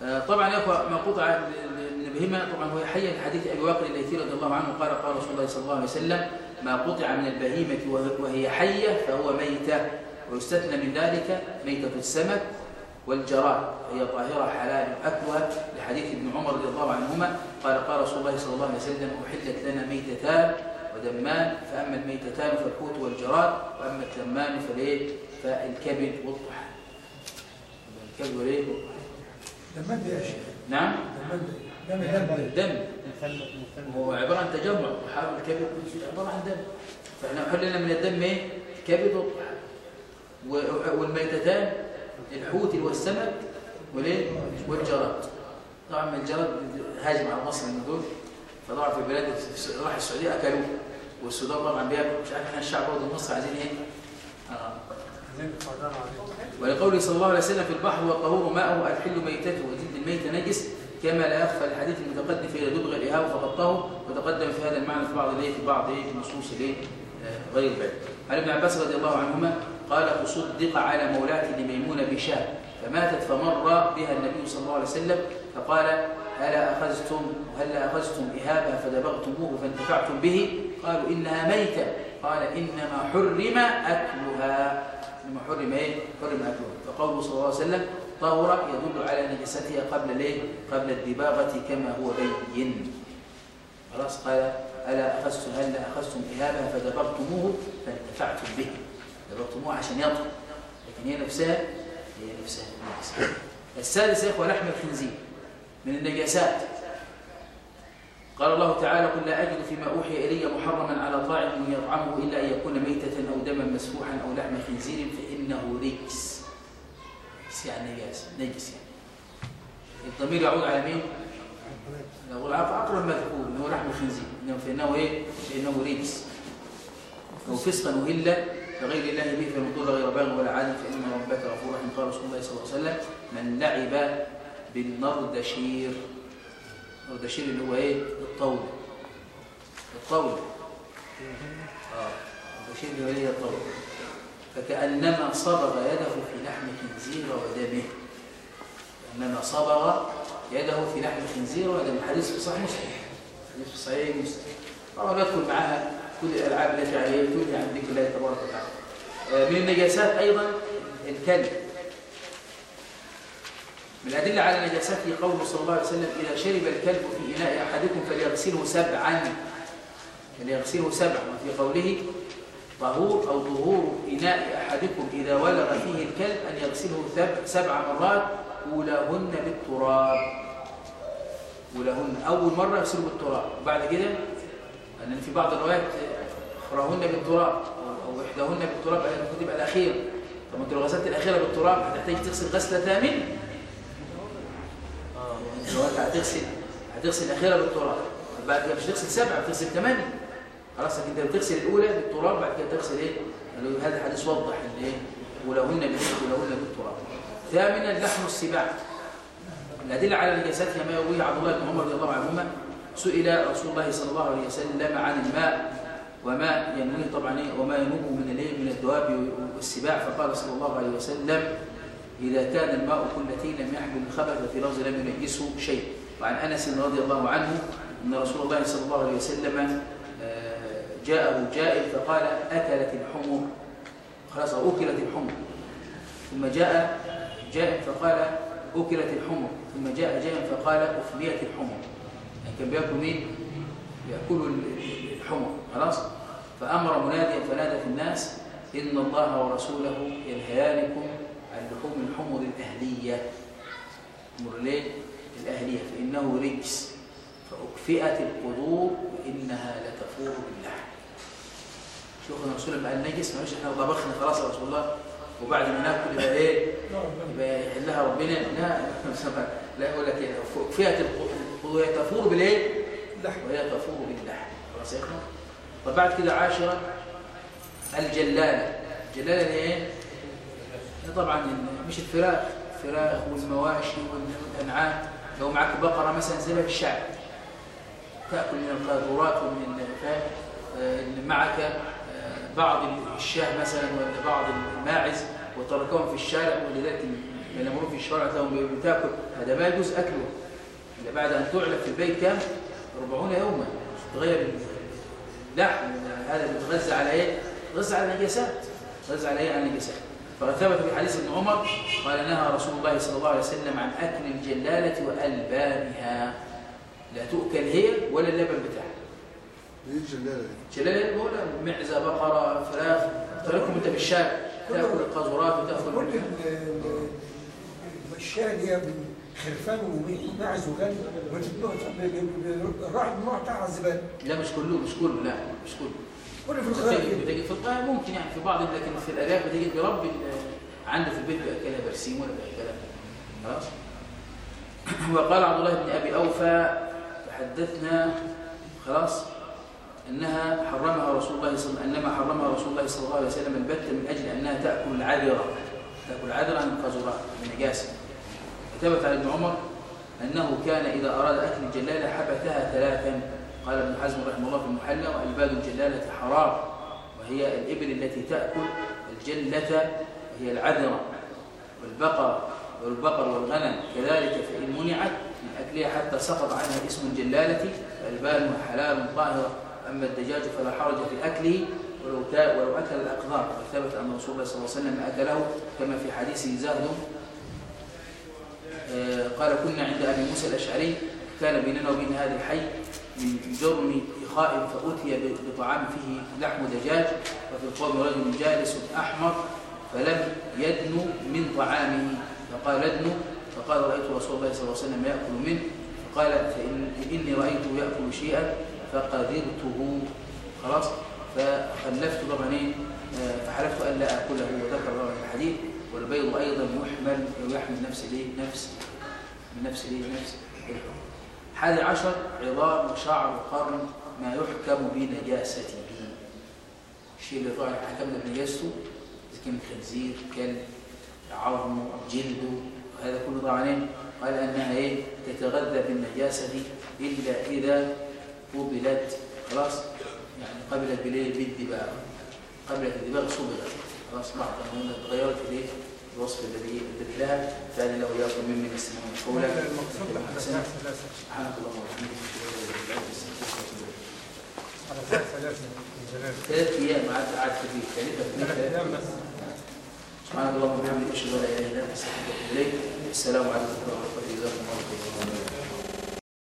آه طبعا يا إخوة ما قطع من البهيمة طبعا وهي حية. في حديث أبي واقر الليثي رضي الله عنه قال قال رسول الله صلى الله عليه وسلم ما قطع من البهيمة وهي حية فهو ميتة ويستثنى من ذلك ميتة السمك والجراد هي طاهرة حلال أكلها لحديث ابن عمر رضي الله عنهما قال قال رسول الله صلى الله عليه وسلم أحلت لنا ميتتان ودمان فأما الميتتان فالحوت والجراد وأما الدمان فليه فالكبد والطحال. الكبد وليه دمان دي شيخ. نعم؟ دم دم. دم. هو عبارة عن تجمع طحال والكبد عبارة عن دم. فإحنا أحلنا من الدم إيه؟ الكبد والطحال. والميتتان الحوت والسمك والجراد. طبعا الجراد هاجم على مصر من دول. فطبعا في البلاد راح السعودية أكلوه. والسودان طبعا بياكل. مش عارف إحنا الشعب برضه المصري عايزين إيه؟ عليه ولقوله صلى الله عليه وسلم في البحر والطهور ماءه الحل ميتته وجلد الميت نجس كما لا يخفى الحديث المتقدم في دبغ الاهاب طهر وتقدم في هذا المعنى في بعض الإيه؟ في بعض إيه؟ النصوص الإيه؟ آه، غير ذلك. عن ابن عباس رضي الله عنهما قال تصدق على مولاة لميمونة بشاه فماتت فمر بها النبي صلى الله عليه وسلم فقال هلا أخذتم هلا أخذتم إهابها فدبغتموه فانتفعتم به؟ قالوا إنها ميتة. قال إنما حرم أكلها. إنما حرم إيه؟ حرم أكلها. فقوله صلى الله عليه وسلم طهر يدل على نجستها قبل ليه؟ قبل الدباغة كما هو بين. خلاص قال ألا أخذتم هلا أخذتم إهابها فدبغتموه فانتفعتم به. دبغتموه عشان يطهر لكن هي نفسها هي نفسها نجسة السادس يا إخوة لحم الخنزير من النجاسات. قال الله تعالى قل لا أجد فيما أوحي إلي محرما على طاعم يطعمه إلا أن يكون ميتة أو دما مسفوحا أو لحم خنزير فإنه رجس. رجس يعني نجاس نجس يعني. الضمير يعود على مين؟ يقول أقرب مذكور إنه لحم الخنزير. إنه فإنه إيه؟ فإنه رجس. أو فسقا وهلا لغير الله به فمن ضر غير باغ ولا عاد فإن ربك غفور رحيم. قال رسول الله صلى الله عليه وسلم من لعب بالنردشير. النردشير اللي هو إيه؟ الطول الطول آه. النردشير اللي هو إيه؟ الطول فكأنما صبغ يده في لحم خنزير ودمه. كأنما صبغ يده في لحم خنزير ودمه. حديث في صحيح مسلم. حديث في صحيح مسلم. طبعا ندخل معها كل الألعاب التي عليه تنهي عن ذكر الله تبارك وتعالى. آه، من النجاسات أيضا الكلب. من الأدلة على نجاسته قوله صلى الله عليه وسلم إذا شرب الكلب في إناء أحدكم فليغسله سبعا. فليغسله سبعا. وفي قوله طهور أو ظهور إناء أحدكم إذا ولغ فيه الكلب أن يغسله سبع, مرات أولاهن بالتراب. أولاهن أول مرة يغسله بالتراب. وبعد كده أن في بعض الروايات أخراهن بالتراب أو إحداهن بالتراب تبقى الأخيرة طب أنت لو غسلت الأخيرة بالتراب هتحتاج تغسل غسلة ثامنة لو انت هتغسل هتغسل الأخيرة بالتراب بعد كده مش هتغسل سبعه بتغسل ثمانية خلاص انت بتغسل الأولى بالتراب بعد كده تغسل؟ اللي هو هذا الحديث وضح إن إيه؟ ولهن ولهن بالتراب. ثامنا لحم السباع. الأدلة على النجاسات كما يرويه عبد الله بن عمر رضي الله عنهما سئل رسول الله صلى الله عليه وسلم عن الماء وما ينويه طبعا إيه وما ينوبه من الإيه من الدواب والسباع. فقال صلى الله عليه وسلم إذا كان الماء كلتين لم يحمل الخبث لفظ لم ينجسه شيء. وعن أنس رضي الله عنه أن رسول الله صلى الله عليه وسلم آه، جاءه جائل فقال أكلت الحمر خلاص أكلت الحمر ثم جاء جائل فقال أكلت الحمر ثم جاء جائل فقال أفنيت الحمر كان بيأكل مين؟ يأكل الحمر خلاص؟ فأمر مناديا فنادى في الناس إن الله ورسوله ينهيانكم عن لحوم الحمر الأهلية. حمر ليه؟ الأهلية فإنه رجس. فأكفئت القدور وإنها لتفور باللحم. شوف الرسول لما قال نجس مالوش إحنا طبخنا خلاص يا رسول الله. وبعد ما ناكل يبقى إيه؟ يبقى يحلها ربنا. لا [LAUGHS] لا يقول لك إيه؟ القدور. وهي تفور بالإيه؟ لحم وهي تفور باللحم. خلاص يا اخوان طب بعد كده عاشرة الجلالة الجلالة اللي هي إيه؟ طبعا مش الفراخ الفراخ والمواشي والأنعام. لو معك بقرة مثلا زي في الشعب. تأكل من القاذورات ومن آه، اللي معك آه، بعض الشاه مثلا ولا بعض الماعز وتركهم في الشارع ولذلك لما في الشارع تلاقيهم بتاكل هذا ما يجوز الا بعد ان تعلف في البيت كام 40 يوما تغير اللحم هذا بيتغذى على إيه؟ بيتغذى على النجاسات بيتغذى على إيه؟ على النجاسات فثبت في حديث ابن عمر قال نهى رسول الله صلى الله عليه وسلم عن اكل الجلاله والبانها لا تؤكل هي ولا اللبن بتاعها إيه الجلاله دي؟ جلاله بقول معزه بقره فراخ تركهم انت في الشارع تاكل القاذورات كل وتاكل ال- ال- الشاه اللي هي خرفان وماعز وكلب الراحل النوع بتاعها الزباله لا مش كله مش كله لا مش كله. كل في بتجي بتجي في القاهرة ممكن يعني في بعض لكن في الأرياف بتجي بربي ال- عنده في البيت بيأكلها برسيم ولا بيأكلها. خلاص؟ [CLEARS THROAT] وقال عبد الله بن أبي أوفى حدثنا خلاص أنها حرمها رسول الله صلى أنما حرمها رسول الله صلى الله عليه وسلم البتة من أجل أنها تأكل العذرة. تأكل العذرة عن القذورات النجاسة وثبت عن ابن عمر أنه كان إذا أراد أكل الجلالة حبتها ثلاثا. قال ابن حزم رحمه الله في المحلى وألباد الجلالة حرام وهي الإبل التي تأكل الجلة وهي العذرة والبقر والبقر والغنم. كذلك فإن منعت من أكلها حتى سقط عنها اسم الجلالة فألبانها حلال طاهرة أما الدجاج فلا حرج في أكله ولو ولو أكل الأقذار. وثبت أن رسول الله صلى الله عليه وسلم أكله كما في حديث زهد قال كنا عند أبي موسى الأشعري كان بيننا وبين هذا الحي من جرم إخاء فأتي بطعام فيه لحم دجاج وفي القوم رجل جالس أحمر فلم يدنو من طعامه. فقال ادنو فقال رأيت رسول الله صلى الله عليه وسلم يأكل منه. فقال إني رأيته يأكل شيئا فقذرته. خلاص؟ فخلفت إيه؟ آه، فحلفت ألا آكله. وذكر طبعا الحديث. والبيض أيضا يحمل ويحمل نفس الإيه؟ نفس. من نفس الإيه؟ نفس حادي عشر عظام وشعر وقرن ما يحكم بنجاسته. الشيء اللي طبعا حكمنا بنجاسته إذا كان خنزير كلب عظمه جلده وهذا كله طبعا إيه؟ قال أنها إيه؟ تتغذى بالنجاسة إلا إذا قبلت خلاص؟ يعني قبلت بالإيه؟ بالدباغ. قبلت الدباغ صبغت. خلاص بعض هنا تغيرت الإيه؟ الوصف الذي لها فهذا له ياكل من من يسمعون قولا ثلاثة سبحانك اللهم وبحمدك أشهد أن لا إله إلا أنت حدثات ثلاثة من جلال. ثلاث أيام قعدت قعدت في ثالثه ثلاث اثنين أيام بس. سبحانك اللهم وبحمدك أشهد أن لا إله إلا أنت أستغفرك وأتوب إليك. السلام عليكم ورحمة الله وبركاته.